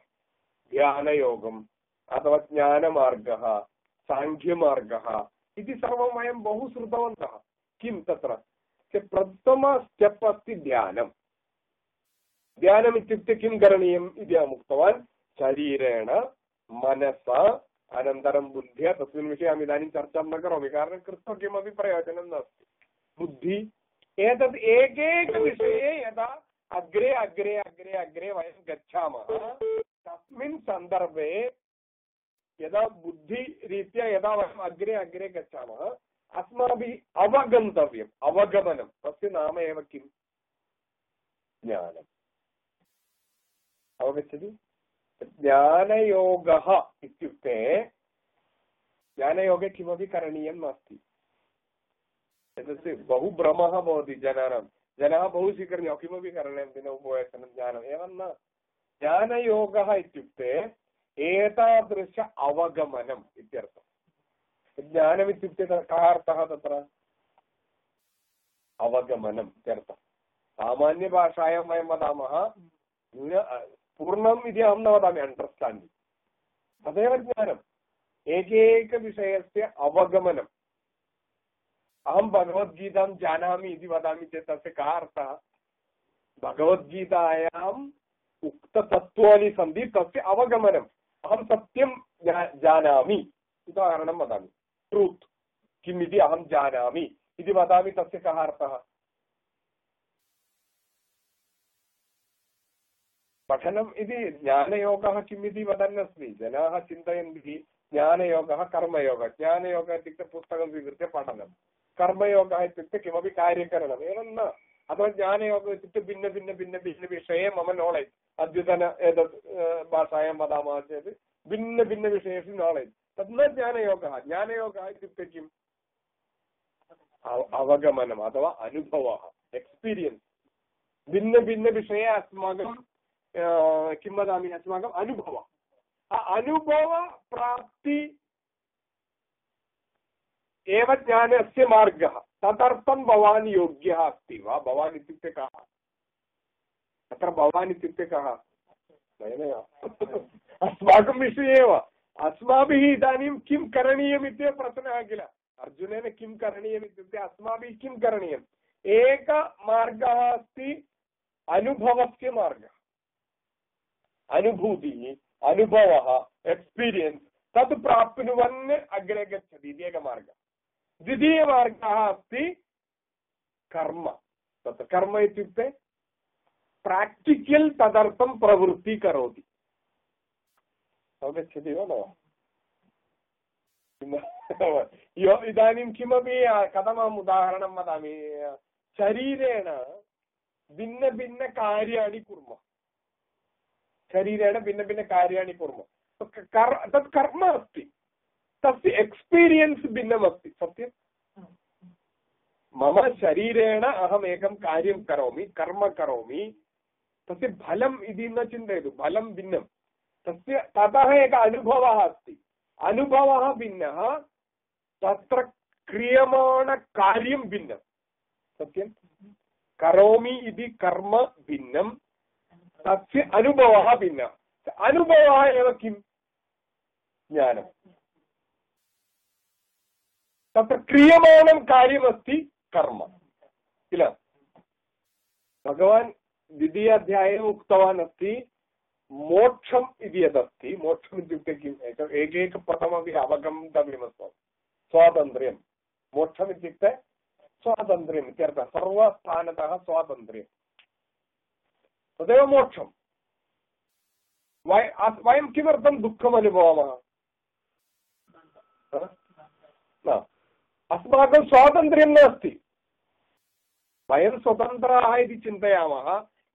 ध्यानयोगम् अथवा ज्ञानमार्गः साङ्ख्यमार्गः इति सर्वं वयं बहु श्रुतवन्तः किं तत्र प्रथम स्टेप् अस्ति ध्यानं ध्यानम् इत्युक्ते किं करणीयम् इति अहम् उक्तवान् शरीरेण मनसा अनन्तरं बुद्ध्या, तस्मिन् विषये अहम् इदानीं चर्चां न करोमि, कारणं कृत्वा किमपि प्रयोजनं नास्ति। बुद्धि एतत् एकैकविषये यदा अग्रे अग्रे अग्रे अग्रे वयं गच्छामः, तस्मिन् सन्दर्भे यदा बुद्धिरीत्या यदा वयम् अग्रे अग्रे गच्छामः, अस्माभिः अवगन्तव्यम्, अवगमनं, तस्य नाम एव किम् ज्ञानम्। अवगच्छति? ज्ञानयोगः इत्युक्ते ज्ञानयोगे किमपि करणीयं नास्ति। बहु भ्रमः भवति जनानां। जनाः बहु स्वीकरणीयं किमपि करणीयं दिन एवं न। ज्ञानयोगः इत्युक्ते एतादृश अवगमनम् इत्यर्थः ज्ञानमित्युक्ते कः अर्थः तत्र? पूर्णम् इति अहं न वदामि अण्डर्स्टाण्डिङ्ग् तदेव ज्ञानम् एकैकविषयस्य अवगमनम् अहं भगवद्गीतां जानामि इति वदामि चेत् तस्य कः अर्थः? भगवद्गीतायाम् उक्ततत्त्वानि सन्ति, तस्य अवगमनम्. अहं सत्यं जानामि उदाहरणं वदामि. ट्रूत् किम् इति अहं जानामि इति वदामि, तस्य कः अर्थः? पठनम् इति ज्ञानयोगः किम् इति वदन्नस्मि जनाः चिन्तयन्ति ज्ञानयोगः कर्मयोगः ज्ञानयोगः इत्युक्ते पुस्तकं स्वीकृत्य पठनं कर्मयोगः इत्युक्ते किमपि कार्यकरणम् एवं न अथवा ज्ञानयोगः इत्युक्ते भिन्नभिन्नभिन्नभिन्नविषये मम नोलेज् अद्यतन एतत् भाषायां वदामः चेत् भिन्नभिन्नविषयेषु नालेज् तद् न ज्ञानयोगः ज्ञानयोगः इत्युक्ते किम् अवगमनम् अथवा अनुभवः एक्स्पीरियन्स् भिन्नभिन्नविषये अस्माकं किं वदामि अस्माकम् अनुभवः। अनुभवप्राप्ति एव ज्ञानस्य मार्गः। तदर्थं भवान् योग्यः अस्ति वा? भवान् इत्युक्ते कः? तत्र भवान् इत्युक्ते कः? नयनय। अस्माकं विषये एव। अस्माभिः इदानीं किं करणीयम् इत्येव प्रश्नः किल? अर्जुनेन किं करणीयम् अस्माभिः किं करणीयम्? एकमार्गः अस्ति अनुभवस्य मार्गः। अनुभूतिः अनुभवः एक्स्पीरियन्स् तत् प्राप्नुवन् अग्रे गच्छति इति एकमार्गः द्वितीयमार्गः अस्ति कर्म तत् कर्म इत्युक्ते प्राक्टिकल् तदर्थं प्रवृत्ति करोति अवगच्छति वा न इदानीं किमपि कथमहम् उदाहरणं वदामि शरीरेण भिन्नभिन्नकार्याणि कुर्मः शरीरेण भिन्नभिन्नकार्याणि कुर्मः तत् कर्म अस्ति तस्य एक्स्पीरियन्स् भिन्नमस्ति सत्यं मम शरीरेण अहम् एकं कार्यं करोमि कर्म करोमि तस्य फलम् इति न चिन्तयतु फलं भिन्नं तस्य ततः एकः अनुभवः अस्ति अनुभवः भिन्नः तत्र क्रियमाणकार्यं भिन्नं सत्यं करोमि इति कर्म भिन्नं तस्य अनुभवः भिन्नः अनुभवः एव किं ज्ञानं तत्र क्रियमाणं कार्यमस्ति कर्म किल भगवान् द्वितीयाध्याये उक्तवान् अस्ति मोक्षम् इति यदस्ति मोक्षम् इत्युक्ते किम् एक एकैकपदमपि अवगन्तव्यमस्माभिः स्वातन्त्र्यं मोक्षम् इत्युक्ते स्वातन्त्र्यम् इत्यर्थः सर्वस्थानतः स्वातन्त्र्यं तदेव मोक्षं वय किमर्थं दुःखम् अनुभवामः न अस्माकं स्वातन्त्र्यं नास्ति वयं स्वतन्त्राः इति चिन्तयामः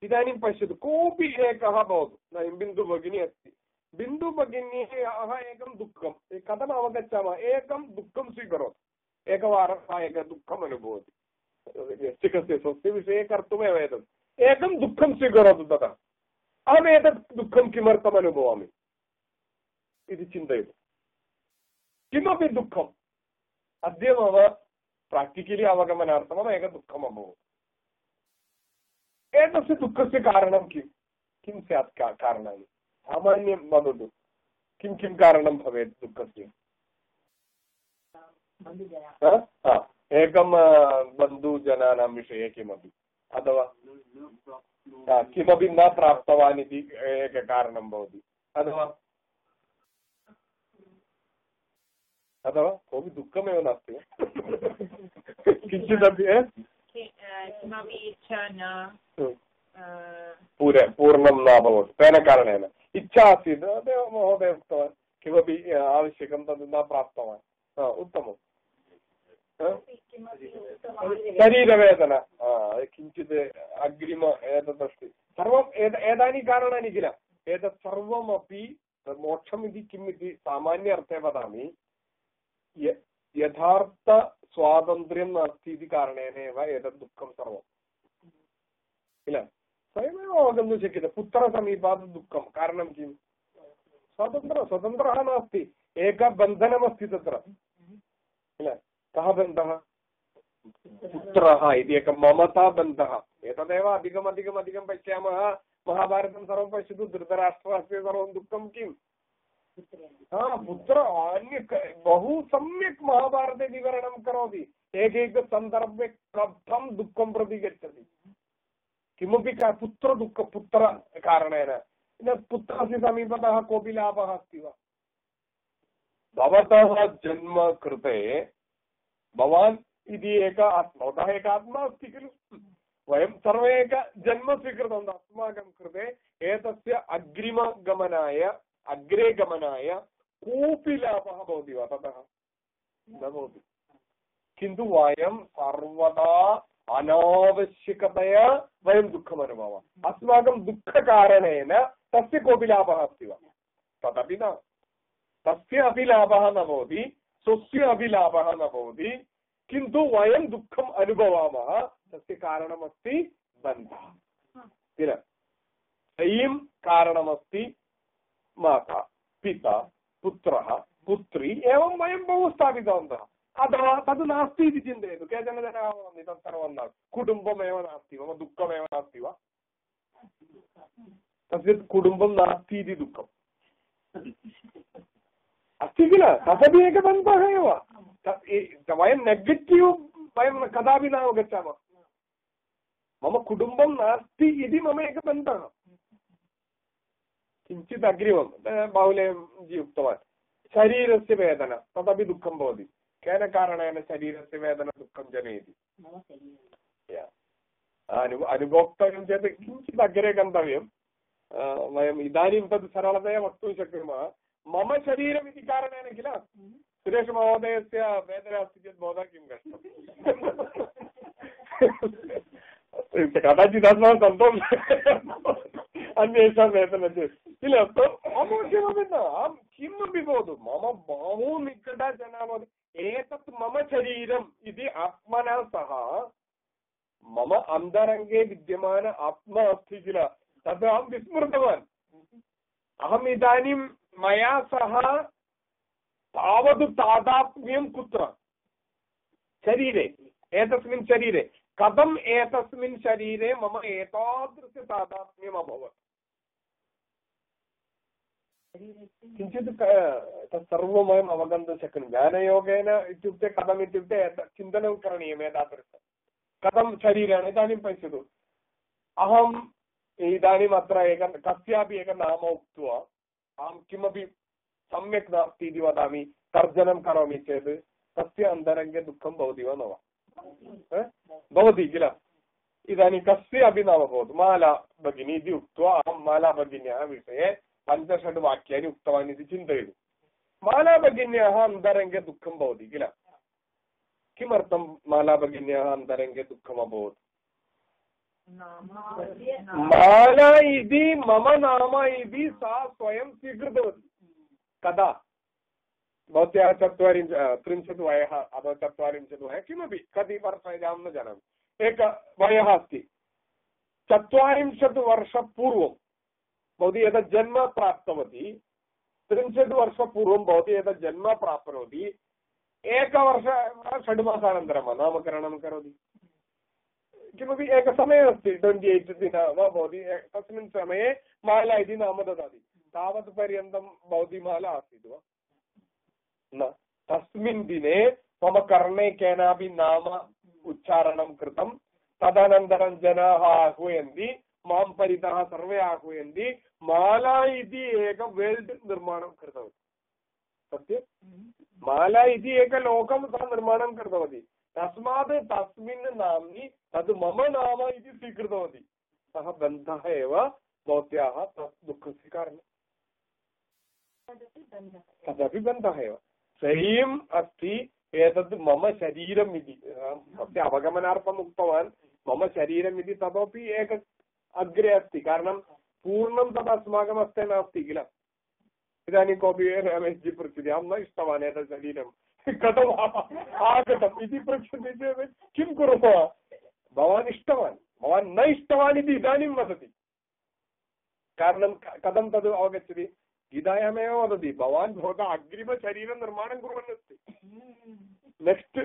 इदानीं पश्यतु कोऽपि एकः भवतु इदानीं बिन्दुभगिनी अस्ति बिन्दुभगिन्याः एकं दुःखं कथम् अवगच्छामः एकं दुःखं स्वीकरोतु एकवारं सा एकं दुःखं स्वीकरोतु ततः अहम् एतत् दुःखं किमर्थम् अनुभवामि इति चिन्तयतु किमपि दुःखम् अद्य मम प्राक्टिकलि अवगमनार्थं मम एकं दुःखम् अभवत् एतस्य दुःखस्य कारणं किं किं स्यात् कारणानि सामान्यं वदतु किं किं कारणं भवेत् दुःखस्य एकं बन्धुजनानां विषये किमपि अथवा किमपि न प्राप्तवान् इति एककारणं भवति। अथवा अथवा कोऽपि दुःखमेव नास्ति किञ्चिदपि पूर पूर्णं न अभवत् तेन कारणेन। इच्छा आसीत् तदेव महोदय उक्तवान् किमपि आवश्यकं तद् न प्राप्तवान्। उत्तमम्। शरीरवेदना किञ्चित् अग्रिम एतदस्ति सर्वम् एत एतानि कारणानि किल एतत् सर्वमपि मोक्षम् इति किम् इति सामान्य अर्थे वदामि यथार्थस्वातन्त्र्यं नास्ति इति कारणेन एव एतत् दुःखं सर्वं किल स्वयमेव अवगन्तुं शक्यते पुत्रसमीपात् दुःखं कारणं किं स्वतन्त्र स्वतन्त्रः नास्ति एकः बन्धनमस्ति तत्र किल कः बन्धः? पुत्रः इति एकः ममताबन्धः एतदेव अधिकमधिकम् अधिकं पश्यामः। महाभारतं सर्वं पश्यतु। धृतराष्ट्रस्य सर्वं दुःखं किम्? पुत्र। अन्य बहु सम्यक् महाभारते विवरणं करोति। एकैकसन्दर्भे कथं दुःखं प्रति गच्छति। किमपि पुत्रदुःख पुत्रकारणेन पुत्रस्य समीपतः कोऽपि लाभः अस्ति वा? भवतः जन्म कृते भवान् इति एक आत्मा भवतः एक आत्मा अस्ति खलु। वयं सर्वे एक जन्म स्वीकृतवन्तः। अस्माकं कृते एतस्य अग्रिमगमनाय, अग्रे गमनाय कोऽपि लाभः भवति वा? ततः न भवति। किन्तु वयं सर्वदा अनावश्यकतया वयं दुःखम् अनुभवामः। अस्माकं दुःखकारणेन तस्य कोऽपि लाभः अस्ति वा? तदपि न। तस्य अपि लाभः न भवति। स्वस्य अपि लाभः न भवति किन्तु वयं दुःखम् अनुभवामः तस्य कारणमस्ति बन्धः। किल? अयं कारणमस्ति माता पिता पुत्रः पुत्री एवं वयं बहु स्थापितवन्तः। अथवा तद् नास्ति इति चिन्तयतु। केचन जनाः वदन्ति तत् सर्वं नास्ति। कुटुम्बमेव नास्ति मम दुःखमेव नास्ति वा? तस्य कुटुम्बं नास्ति इति दुःखम्। अस्ति किल तदपि एकबन्धः एव वयं नेगेटिव् वयं कदापि न अवगच्छामः मम कुटुम्बं नास्ति इति मम एकः बन्धः किञ्चित् अग्रिमं बाहुल्यजी उक्तवान् शरीरस्य वेदना तदपि दुःखं भवति केन कारणेन शरीरस्य वेदना दुःखं जनयति अनु अनुभोक्तव्यं चेत् किञ्चित् अग्रे गन्तव्यं वयम् इदानीं तद् सरलतया वक्तुं शक्नुमः मम शरीरमिति कारणेन किल? सुरेशमहोदयस्य वेदना अस्ति चेत् भवता किं कष्टं कदाचित् अस्माकं सन्तोषः अन्येषां वेदना चेत्। किल मम किमपि न, अहं किमपि भवतु। मम बहु निकटा जनाः भवति। एतत् मम शरीरम् इति आत्मना सह मम अन्तरङ्गे विद्यमान आत्मा अस्ति किल? तद् अहं विस्मृतवान्। अहम् इदानीं मया सह तावत् तादात्म्यं कुत्र? शरीरे, एतस्मिन् शरीरे। कथम् एतस्मिन् शरीरे मम एतादृशतादात्म्यम् अभवत्? किञ्चित् तत् सर्वं वयम् अवगन्तुं शक्नुमः। ज्ञानयोगेन इत्युक्ते कथम् इत्युक्ते चिन्तनं करणीयम् एतादृशं। कथं शरीरेण? इदानीं पश्यतु। अहम् इदानीम् अत्र एक, कस्यापि एकं नाम उक्त्वा अहं किमपि सम्यक् नास्ति इति वदामि तर्जनं करोमि चेत् तस्य अन्तरङ्गे दुःखं भवति वा न वा? भवति किल? इदानीं कस्य अपि नाम भवतु? माला भगिनी इति उक्त्वा अहं माला भगिन्याः विषये पञ्चषड् वाक्यानि उक्तवान् इति चिन्तयतु। मालाभगिन्याः अन्तरङ्गे दुःखं भवति किल? किमर्थं मालाभगिन्याः अन्तरङ्गे दुःखम् अभवत्? माला मम नाम सा स्वयं स्वीकृतवती। कदा? भवत्याः चत्वारिंशत् त्रिंशत् वयः, अथवा चत्वारिंशत् वयः, किमपि, कति वर्षाणि अहं न जानामि। एक वयः अस्ति। चत्वारिंशत् वर्षपूर्वं भवती एतत् जन्म प्राप्तवती, त्रिंशत् वर्षपूर्वं भवती एतत् जन्म प्राप्नोति, एकवर्ष, षड् मासानन्तरं नामकरणं करोति। किमपि एकसमयः अस्ति ट्वेण्टि एय्ट् दिन वा भवति तस्मिन् समये माला इति नाम ददाति तावत् पर्यन्तं भवती माला आसीत् वा न तस्मिन् दिने मम कर्णे केनापि नाम उच्चारणं कृतं तदनन्तरं जनाः आह्वयन्ति माँ परितः सर्वे आह्वयन्ति माला इति एक वेल्ड् निर्माणं कृतवती सत्यं माला इति एकलोकं सा निर्माणं कृतवती तस्मात् तस्मिन् नाम्नि तद् मम नाम इति स्वीकृतवती सः बन्धः एव भवत्याः तत् दुःखस्य कारणं तदपि बन्धः एव सैम् अस्ति एतद् मम शरीरम् इति तस्य अवगमनार्थम् उक्तवान् मम शरीरम् इति ततोपि एक अग्रे अस्ति कारणं पूर्णं तद् अस्माकम् हस्ते नास्ति किल इदानीं कोऽपि रमेशजी पृच्छति अहं न इष्टवान् एतत् शरीरं कथम् आगतम् इति पृच्छति चेत् किं कुर्मः भवान् इष्टवान्। भवान् न इष्टवान् इति इदानीं वदति। कारणं कथं तद् अवगच्छति? गीतायामेव वदति भवान् भवतः अग्रिमशरीरनिर्माणं कुर्वन् अस्ति नेक्स्ट्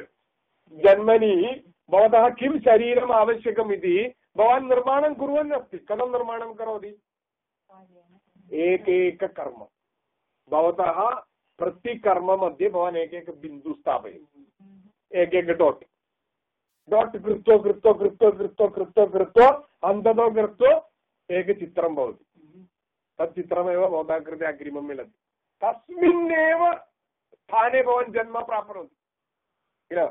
जन्मनि भवतः किं शरीरम् आवश्यकम् इति भवान् निर्माणं कुर्वन् अस्ति कथं निर्माणं करोति? एकैककर्म भवतः प्रतिकर्म मध्ये भवान् एकैक बिन्दु स्थापयति। एकैक डोट्। डोट् कृत्वा कृत्वा कृत्वा कृत्वा कृत्वा कृत्वा अन्ततो कृत्वा एकचित्रं भवति। तत् चित्रमेव भवतः कृते अग्रिमं मिलति। तस्मिन्नेव स्थाने भवान् जन्म प्राप्नोति। किल?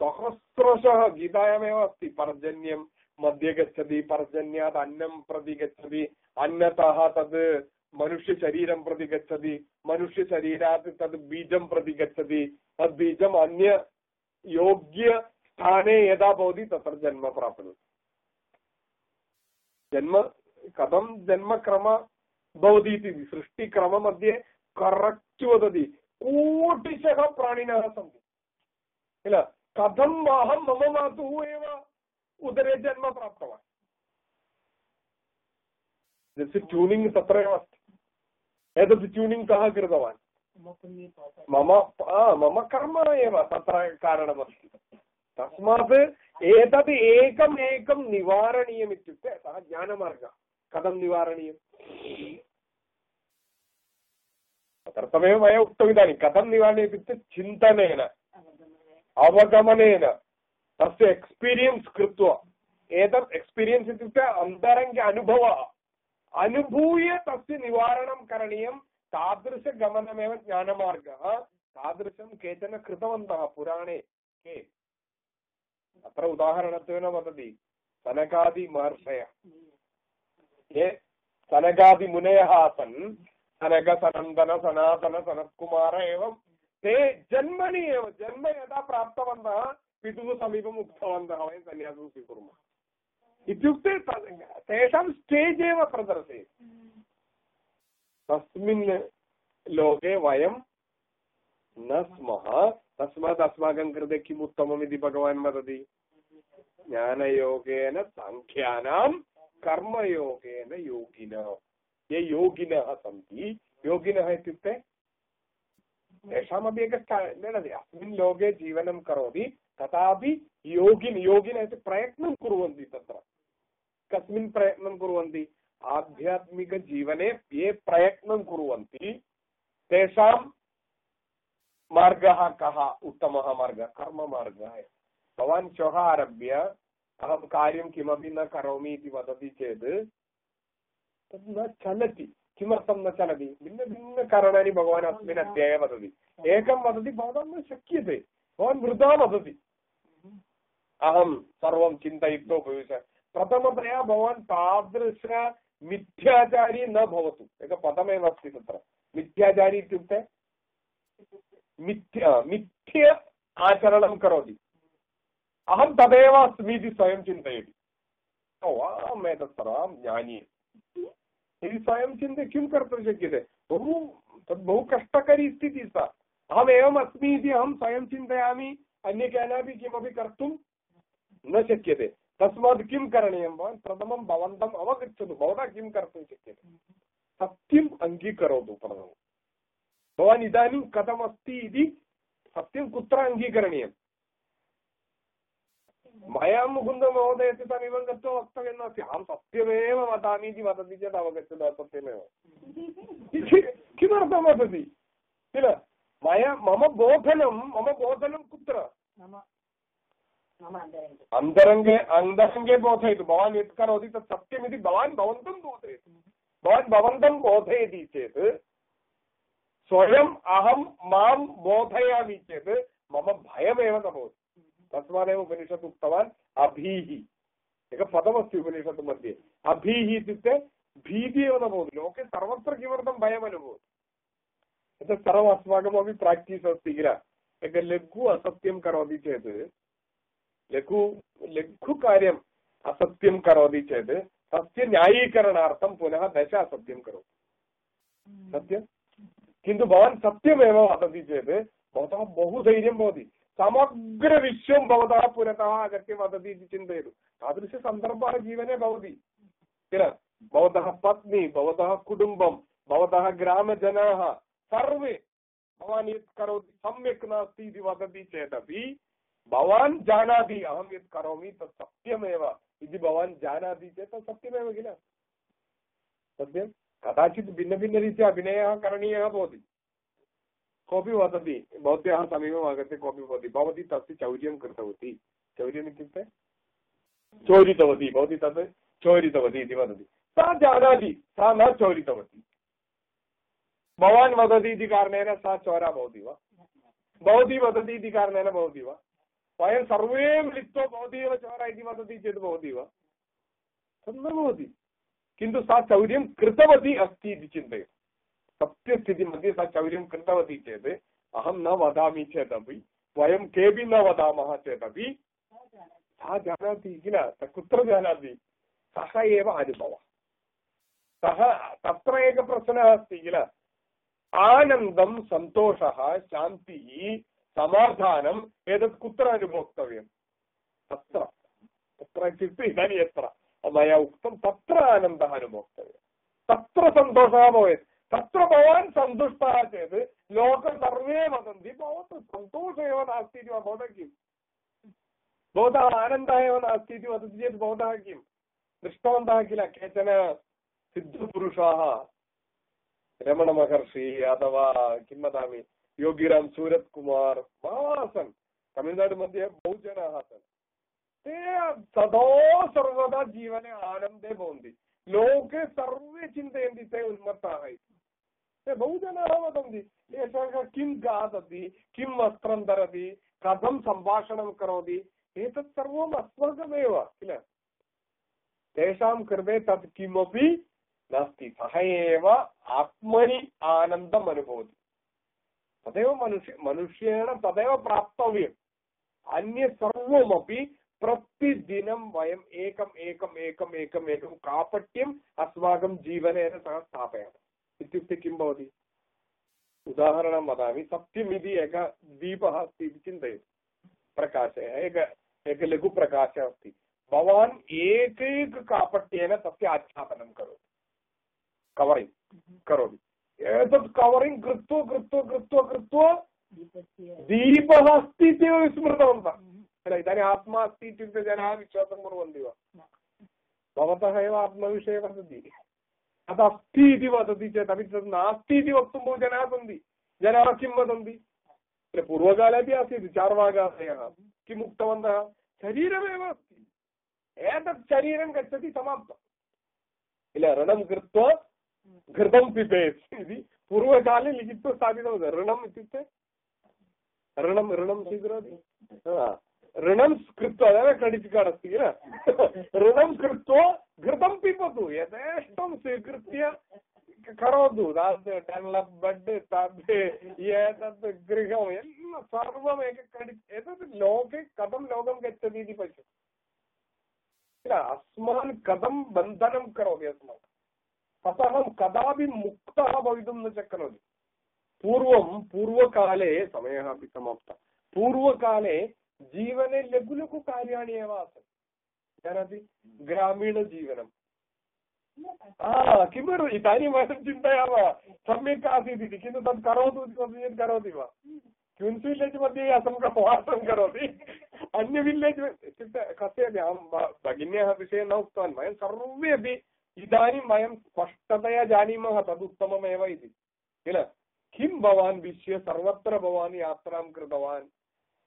सहस्रशः गीतायामेव अस्ति। पर्जन्यं मध्ये गच्छति प्रति गच्छति अन्यतः तद् मनुष्यशरीरं प्रति गच्छति मनुष्यशरीरात् तद् बीजं प्रति गच्छति तद् बीजम् अन्य योग्यस्थाने यदा भवति तत्र जन्म प्राप्नोति जन्म कथं जन्मक्रम भवति इति सृष्टिक्रममध्ये करेक्ट् वदति कोटिशः प्राणिनः सन्ति किल कथम् अहं मम मातुः एव उदरे जन्म प्राप्तवान् तस्य ट्यूनिङ्ग् तत्रैव अस्ति एतत् ट्यूनिङ्ग् कः मम मम कर्म एव तत्र कारणमस्ति। तस्मात् एतत् एकम् एकं निवारणीयम् इत्युक्ते सः ज्ञानमार्गः। कथं निवारणीयम्? तदर्थमेव मया उक्तम् इदानीं कथं निवारणीयम् इत्युक्ते चिन्तनेन, अवगमनेन, तस्य एक्स्पीरियन्स् कृत्वा। एतत् एक्स्पीरियन्स् इत्युक्ते अन्तरङ्गे अनुभवः। अनुभूय तस्य निवारणं करणीयं तादृशगमनमेव ज्ञानमार्गः। तादृशं केचन कृतवन्तः पुराणे, के? अत्र उदाहरणत्वेन वदति सनकादिमहर्षयः ये सनकादिमुनयः आसन् सनक सनन्दन सनातन, सनत्कुमार एवं ते जन्मनि एव, जन्म यदा प्राप्तवन्तः, पितुः समीपम् उक्तवन्तः, वयं सन्यासं स्वीकुर्मः। इत्युक्ते तेषां स्टेज् एव प्रदर्शयति तस्मिन् लोके वयं न स्मः तस्मात् अस्माकं कृते किम् उत्तमम् इति भगवान् वदति ज्ञानयोगेन साङ्ख्यानां कर्मयोगेन योगिनः ये योगिनः सन्ति योगिनः इत्युक्ते तेषामपि एकः मिलति अस्मिन् लोके जीवनं करोति तथापि योगिन् योगिनः इति प्रयत्नं कुर्वन्ति तत्र। कस्मिन् प्रयत्नं कुर्वन्ति? आध्यात्मिकजीवने ये प्रयत्नं कुर्वन्ति तेषां मार्गः कः? उत्तमः मार्गः कर्ममार्गः भवान् श्वः आरभ्य अहं कार्यं किमपि न करोमि इति वदति चेत् तद् न चलति। किमर्थं न चलति? भिन्नभिन्नकारणानि भगवान् अस्मिन् अध्याये वदति। एकं वदति भवतां न शक्यते। भवान् वृथा वदति। अहं सर्वं चिन्तयित्वा उपविश। प्रथमतया भवान् तादृश मिथ्याचारी न भवतु। एकं पदमेव मिथ्याचारी मिथ्या, मिथ्य आचरणं करोति। अहं तदेव अस्मि स्वयं अहम् सर्वं ज्ञानी। स्वयं चिन्त्य किं कर्तुं शक्यते? बहु, तद् बहु कष्टकरी स्थितिः सा। अहमेवम् अस्मि इति अहं स्वयं चिन्तयामि। अन्य किमपि कर्तुं न शक्यते। तस्मात् किं करणीयं भवान् प्रथमं भवन्तम् अवगच्छतु। भवता किं कर्तुं शक्यते? सत्यम् अङ्गीकरोतु प्रथमं भवान् इदानीं कथमस्ति इति सत्यं कुत्र अङ्गीकरणीयम्? मया मुकुन्दमहोदयस्य समीपं गत्वा वक्तव्यं नास्ति। अहं सत्यमेव वदामि इति चेत् अवगच्छतु असत्यमेव वदति? किल? मया मम बोधनं मम बोधनं कुत्र? अन्तरङ्गे अन्तरङ्गे बोधयतु भवान् यत् करोति तत् सत्यमिति भवान् भवन्तं बोधयतु भवान् भवन्तं बोधयति चेत् स्वयम् अहं माँ बोधयामि मम भयमेव न भवति तस्मादेव उपनिषत् उक्तवान् अभीः एकं पदमस्ति उपनिषत् मध्ये। अभीः भीतिः न भवति लोके किमर्थं भयम् अनुभवति एतत् सर्वम् अस्माकमपि किल? एकं लघु असत्यं करोति चेत् लघु लघुकार्यम् असत्यं करोति चेत् तस्य न्यायीकरणार्थं पुनः दश असत्यं करोति सत्यं किन्तु भवान् सत्यमेव वदति चेत् भवतः बहु धैर्यं भवति समग्रविश्वं भवतः पुरतः आगत्य वदति इति चिन्तयतु तादृशसन्दर्भः जीवने भवति किल भवतः पत्नी भवतः कुटुम्बं भवतः ग्रामजनाः सर्वे भवान् यत् करोति सम्यक् नास्ति इति वदति चेदपि भवान् जानाति, अहं यत् करोमि तत् सत्यमेव। इति भवान् जानाति चेत् तत् सत्यमेव किल? सत्यं? कदाचित् भिन्नभिन्नरीत्या अभिनयः करणीयः भवति। कोऽपि वदति, भवत्याः समीपम् आगत्य कोऽपि वदति। भवती तस्य चौर्यं कृतवती। चौर्यम् इत्युक्ते? चोरितवती। भवती तत् चोरितवती इति वदति। सा जानाति, सा न चोरितवती। भवान् वदति इति कारणेन सा चोरा भवति वा? भवती वदति इति कारणेन भवति वा? वयं सर्वे मिलित्वा भवती एव चोर इति वदति चेत् भवति वा तद् न भवति किन्तु सा चौर्यं कृतवती अस्ति इति चिन्तयतु सत्यस्थितिमध्ये सा चौर्यं कृतवती चेत् अहं न वदामि चेदपि वयं केपि न वदामः चेदपि सा जानाति किल कुत्र जानाति सः एव अनुभवः सः तत्र एकः प्रश्नः अस्ति किल आनन्दं सन्तोषः शान्तिः समाधानम् एतत् कुत्र अनुभोक्तव्यं तत्र तत्र इत्युक्ते इदानीं यत्र मया उक्तं तत्र आनन्दः अनुभोक्तव्यः तत्र सन्तोषः भवेत् तत्र भवान् सन्तुष्टः चेत् लोके सर्वे वदन्ति भवतु सन्तोषः एव नास्ति इति वा भवतः किम् भवतः आनन्दः एव नास्ति इति वदति चेत् भवतः किं दृष्टवन्तः किल केचन सिद्धपुरुषाः रमणमहर्षि अथवा किं वदामि योगिराम सूरत् कुमार बहवः आसन् तमिळ्नाडु मध्ये जनाः आसन्। ते सदा सर्वदा जीवने आनन्दे भवन्ति। लोके सर्वे चिन्तयन्ति ते उन्मत्ताः इति। ते बहु जनाः वदन्ति, एषः किं खादति किं वस्त्रं धरति, कथं सम्भाषणं करोति, एतत् सर्वम् अस्माकमेव, किल? तेषां कृते तत् किमपि नास्ति। सः एव आत्मनि आनन्दम् अनुभवति तदेव मनुष्य, मनुष्येण तदेव प्राप्तव्यम्। अन्य सर्वमपि प्रतिदिनं वयम् एकम् एकम् एकम् एकम् एकं कापट्यम् अस्माकं जीवनेन सह स्थापयामः। इत्युक्ते किं भवति? उदाहरणं वदामि सत्यम् इति एकः दीपः अस्ति इति चिन्तयतु। प्रकाशः, एक एक लघुप्रकाशः अस्ति। भवान् एकैककापट्येन तस्य आच्छादनं करोति। कवरिङ्ग् करोति। एतत् कवरिङ्ग् कृत्वा कृत्वा कृत्वा कृत्वा दीपः अस्ति इत्येव विस्मृतवन्तः किल इदानीम् आत्मा अस्ति इत्युक्ते जनाः विश्वासं कुर्वन्ति वा भवतः एव आत्मविषये वदति तदस्ति इति वदति चेत् अपि तद् नास्ति इति वक्तुं बहु जनाः सन्ति जनाः किं वदन्ति पूर्वकाले अपि आसीत् चार्वाकादयः किम् उक्तवन्तः शरीरमेव अस्ति एतत् शरीरं गच्छति समाप्तं किल ऋणं कृत्वा घृतं पिबेत् इति पूर्वकाले लिखित्वा स्थापितवन्तः ऋणम् इत्युक्ते? ऋणं ऋणं स्वीकरोति ऋणं कृत्वा क्रेडिट् कार्ड् अस्ति किल? ऋणं कृत्वा घृतं पिबतु यथेष्टं स्वीकृत्य करोतु। तद् टेन् बेड् तद् एतत् गृहम् एल् सर्वम् एक क्रेडिट् एतत् लोके कथं लोकं गच्छति इति पश्यतु किल? अस्मान् कथं बन्धनं करोति अस्माकं ततः कदापि मुक्तः भवितुं न शक्नोति। पूर्वं पूर्वकाले, समयः अपि समाप्तः, पूर्वकाले जीवने लघु लघु कार्याणि एव आसन्। जानाति? ग्रामीणजीवनं किमर्थम् इदानीं वयं चिन्तयामः, सम्यक् आसीत् इति। किन्तु तत् करोतु इति वदति चेत् मध्ये असं करोति। अन्य विल्लेज् इत्युक्ते अहं भगिन्याः विषये न उक्तवान्। वयं सर्वे अपि इदानीं वयं स्पष्टतया जानीमः तदुत्तममेव इति, किल? किं भवान् विश्वे सर्वत्र भवान् यात्रां कृतवान्?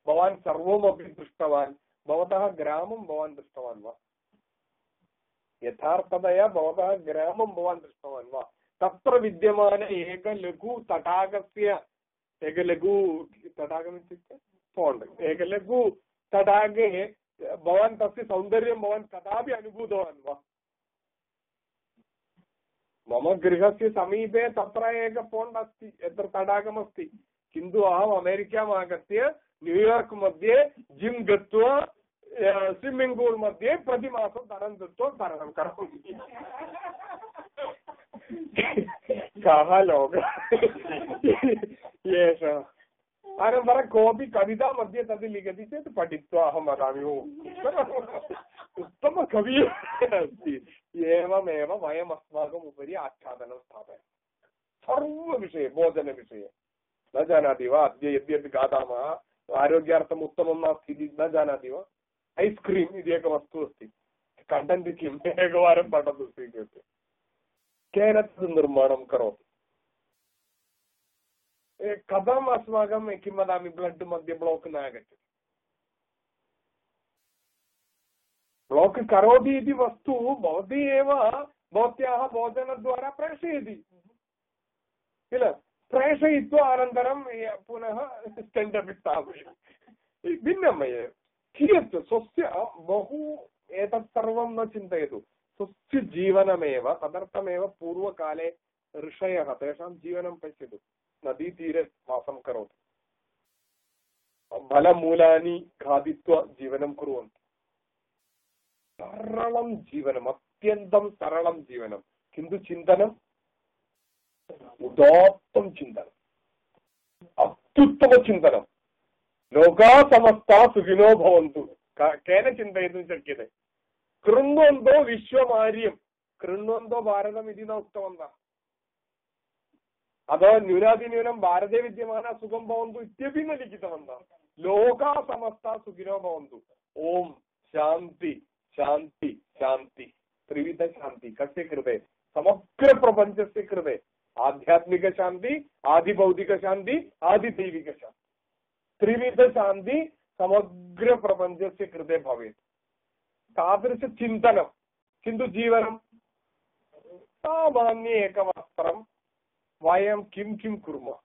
भवान् सर्वमपि दृष्टवान्? भवतः ग्रामं भवान् दृष्टवान् वा? यथार्थतया भवतः ग्रामं भवान् दृष्टवान् वा? तत्र विद्यमान एक लघु तटाकस्य, एक लघु तटाकम् पोण्ड् एक लघु तडागे भवान् तस्य सौन्दर्यं भवान् कदापि अनुभूतवान् वा? मम गृहस्य समीपे तत्र एक पोण्ड् अस्ति यत्र तडागमस्ति। किन्तु अहम् अमेरिकाम् आगत्य न्यूयार्क् मध्ये जिम् गत्वा स्विम्मिङ्ग् पूल् मध्ये प्रतिमासं धनं दत्त्वा तरणं करोमि। कः लोकः? एषः अनन्तरं कोऽपि कविता मध्ये तद् लिखति चेत् पठित्वा अहं वदामि ओ उत्तमकविः अस्ति एवमेव वयम् अस्माकम् उपरि आच्छादनं स्थापयामः सर्वविषये भोजनविषये न जानाति वा अद्य यद्यपि खादामः आरोग्यार्थम् उत्तमं नास्ति इति न जानाति वा ऐस् क्रीम् इति एकं वस्तु अस्ति कण्ठन्ति किम् एकवारं पठतु स्वीकृत्य केन तद् निर्माणं करोति कथम् अस्माकं किं वदामि ब्लड् मध्ये ब्लोक् न आगच्छति वस्तु भवती एव भवत्याः भोजनद्वारा प्रेषयति किल प्रेषयित्वा अनन्तरं पुनः स्टेण्ड् अपि स्थापयति बहु न चिन्तयतु स्वस्य जीवनमेव तदर्थमेव पूर्वकाले ऋषयः तेषां जीवनं पश्यतु नदीतीरे वासं करोति फलमूलानि खादित्वा जीवनं कुर्वन्ति सरलं जीवनम् अत्यन्तं सरलं जीवनं किन्तु चिन्तनम् उदात्तं चिन्तनम् अत्युत्तमचिन्तनं लोकाः समस्ता सुखिनो भवन्तु केन चिन्तयितुं शक्यते कृण्वन्तो विश्वमार्यं कृण्वन्तो भारतम् इति न उक्तवन्तः अथवा न्यूनातिन्यूनं भारते विद्यमाना सुखं भवन्तु इत्यपि न लिखितवन्तः लोकाः समस्ता सुखिनो भवन्तु ओम शान्ति शान्ति शान्ति त्रिविधशान्ति कस्य कृते समग्रप्रपञ्चस्य कृते आध्यात्मिकशान्ति आदिभौतिकशान्ति आदिदैविकशान्ति त्रिविधशान्ति समग्रप्रपञ्चस्य कृते भवेत् तादृशचिन्तनं किन्तु जीवनं सामान्य एकवस्त्रं वयं किं किं कुर्मः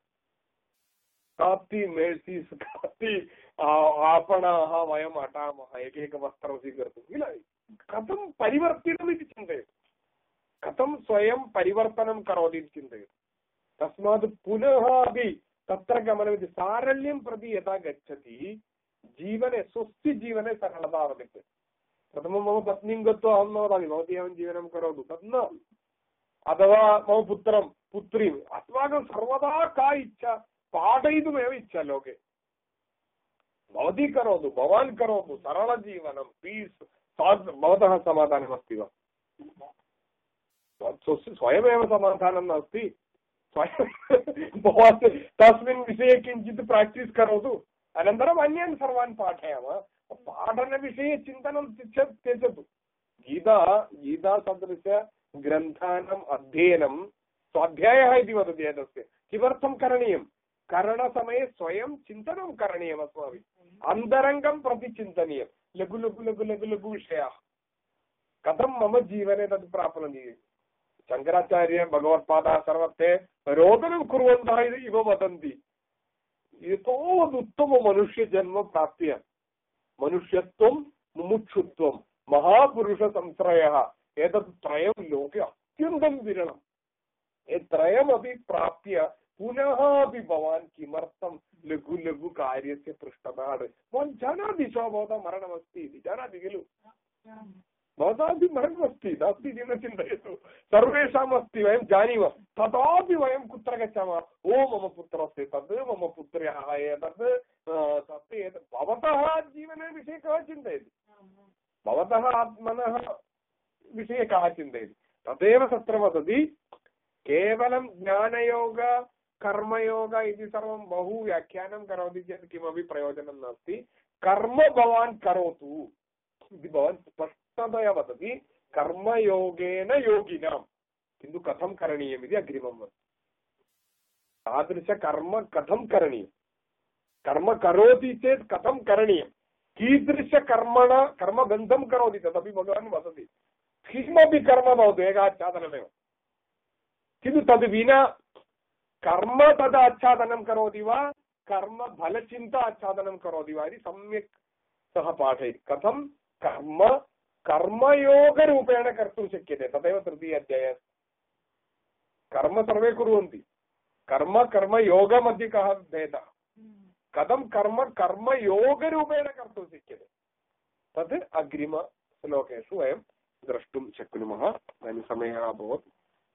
कापि मेल्सीस् कापि आपणाः वयम् अटामः एकैकवस्त्रं स्वीकर्तुं किल कथं परिवर्तितमिति चिन्तयतु कथं स्वयं परिवर्तनं करोति इति चिन्तयतु तस्मात् पुनः अपि तत्र गमनमिति सारल्यं प्रति यदा गच्छति जीवने स्वस्य जीवने सरलता आगच्छति प्रथमं मम पत्नीं गत्वा अहं न वदामि भवती एवं जीवनं करोतु तत् न अथवा मम पुत्रं पुत्रीम् अस्माकं सर्वदा का इच्छा पाठयितुमेव इच्छा लोके भवती करोतु भवान् करोतु सरलजीवनं पीस् भवतः समाधानमस्ति वा स्वयमेव समाधानं नास्ति स्वयं भवान् तस्मिन् विषये किञ्चित् प्राक्टीस् करोतु अनन्तरम् अन्यान् सर्वान् पाठयामः पाठनविषये चिन्तनं त्यजतु गीता गीतासदृशग्रन्थानाम् अध्ययनं स्वाध्यायः इति वदति एतस्य किमर्थं करणीयं करणसमये स्वयं चिन्तनं करणीयम् अस्माभिः अन्तरङ्गं प्रति चिन्तनीयं लघु लघु लघु लघु लघु विषयाः कथं मम जीवने तद् प्राप्नोति शङ्कराचार्य भगवत्पादाः सर्वते रोदनं कुर्वन्तः इव वदन्ति एतावदुत्तममनुष्यजन्म प्राप्य मनुष्यत्वं मुमुक्षुत्वं महापुरुषसंश्रयः एतत् त्रयं लोके अत्यन्तं विरलम् प्राप्य पुनः अपि भवान् किमर्थं लघु लघु कार्यस्य पृष्ठतः भवान् जानाति श्वः भवतः मरणमस्ति इति। जानाति खलु? भवतापि मरणमस्ति नास्ति इति न चिन्तयतु। सर्वेषाम् अस्ति वयं जानीमः। तथापि कुत्र गच्छामः? ओ, मम पुत्रस्य तद् मम पुत्र्याः एतत् तत् एतत्। भवतः जीवने विषये कः चिन्तयति? भवतः आत्मनः विषये कः चिन्तयति? तदेव तत्र वदति। केवलं ज्ञानयोग, कर्मयोग बहु व्याख्यानं करोति चेत् किमपि प्रयोजनं नास्ति। कर्म भवान् करोतु। इति भवान् स्पष्टतया वदति, कर्मयोगेन योगिनां किन्तु कथं करणीयमिति अग्रिमं वदति। तादृशकर्म कथं करणीयं कर्म करोति चेत् कथं करणीयं कीदृशकर्मण, कर्मबन्धं करोति तदपि भगवान् वदति। किमपि कर्म भवतु, एकाच्छादनमेव। किन्तु तद् कर्म तद् आच्छादनं करोति वा? कर्म फलचिन्ता आच्छादनं करोति वा? इति सम्यक् सः पाठयति। कथं? कर्म, कर्मयोगरूपेण कर्तुं शक्यते। तदेव तृतीय अध्याये कर्म सर्वे कुर्वन्ति। कर्म, कर्मयोगमध्ये कः भेदः? कथं कर्म, कर्मयोगरूपेण कर्तुं शक्यते? तत् अग्रिमश्लोकेषु वयं द्रष्टुं शक्नुमः। इदानीं समयः अभवत्।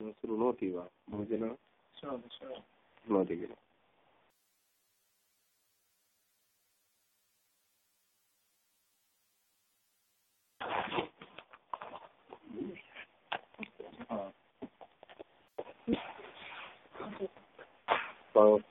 शृणोति वा भोजन शृणोति किल Vamos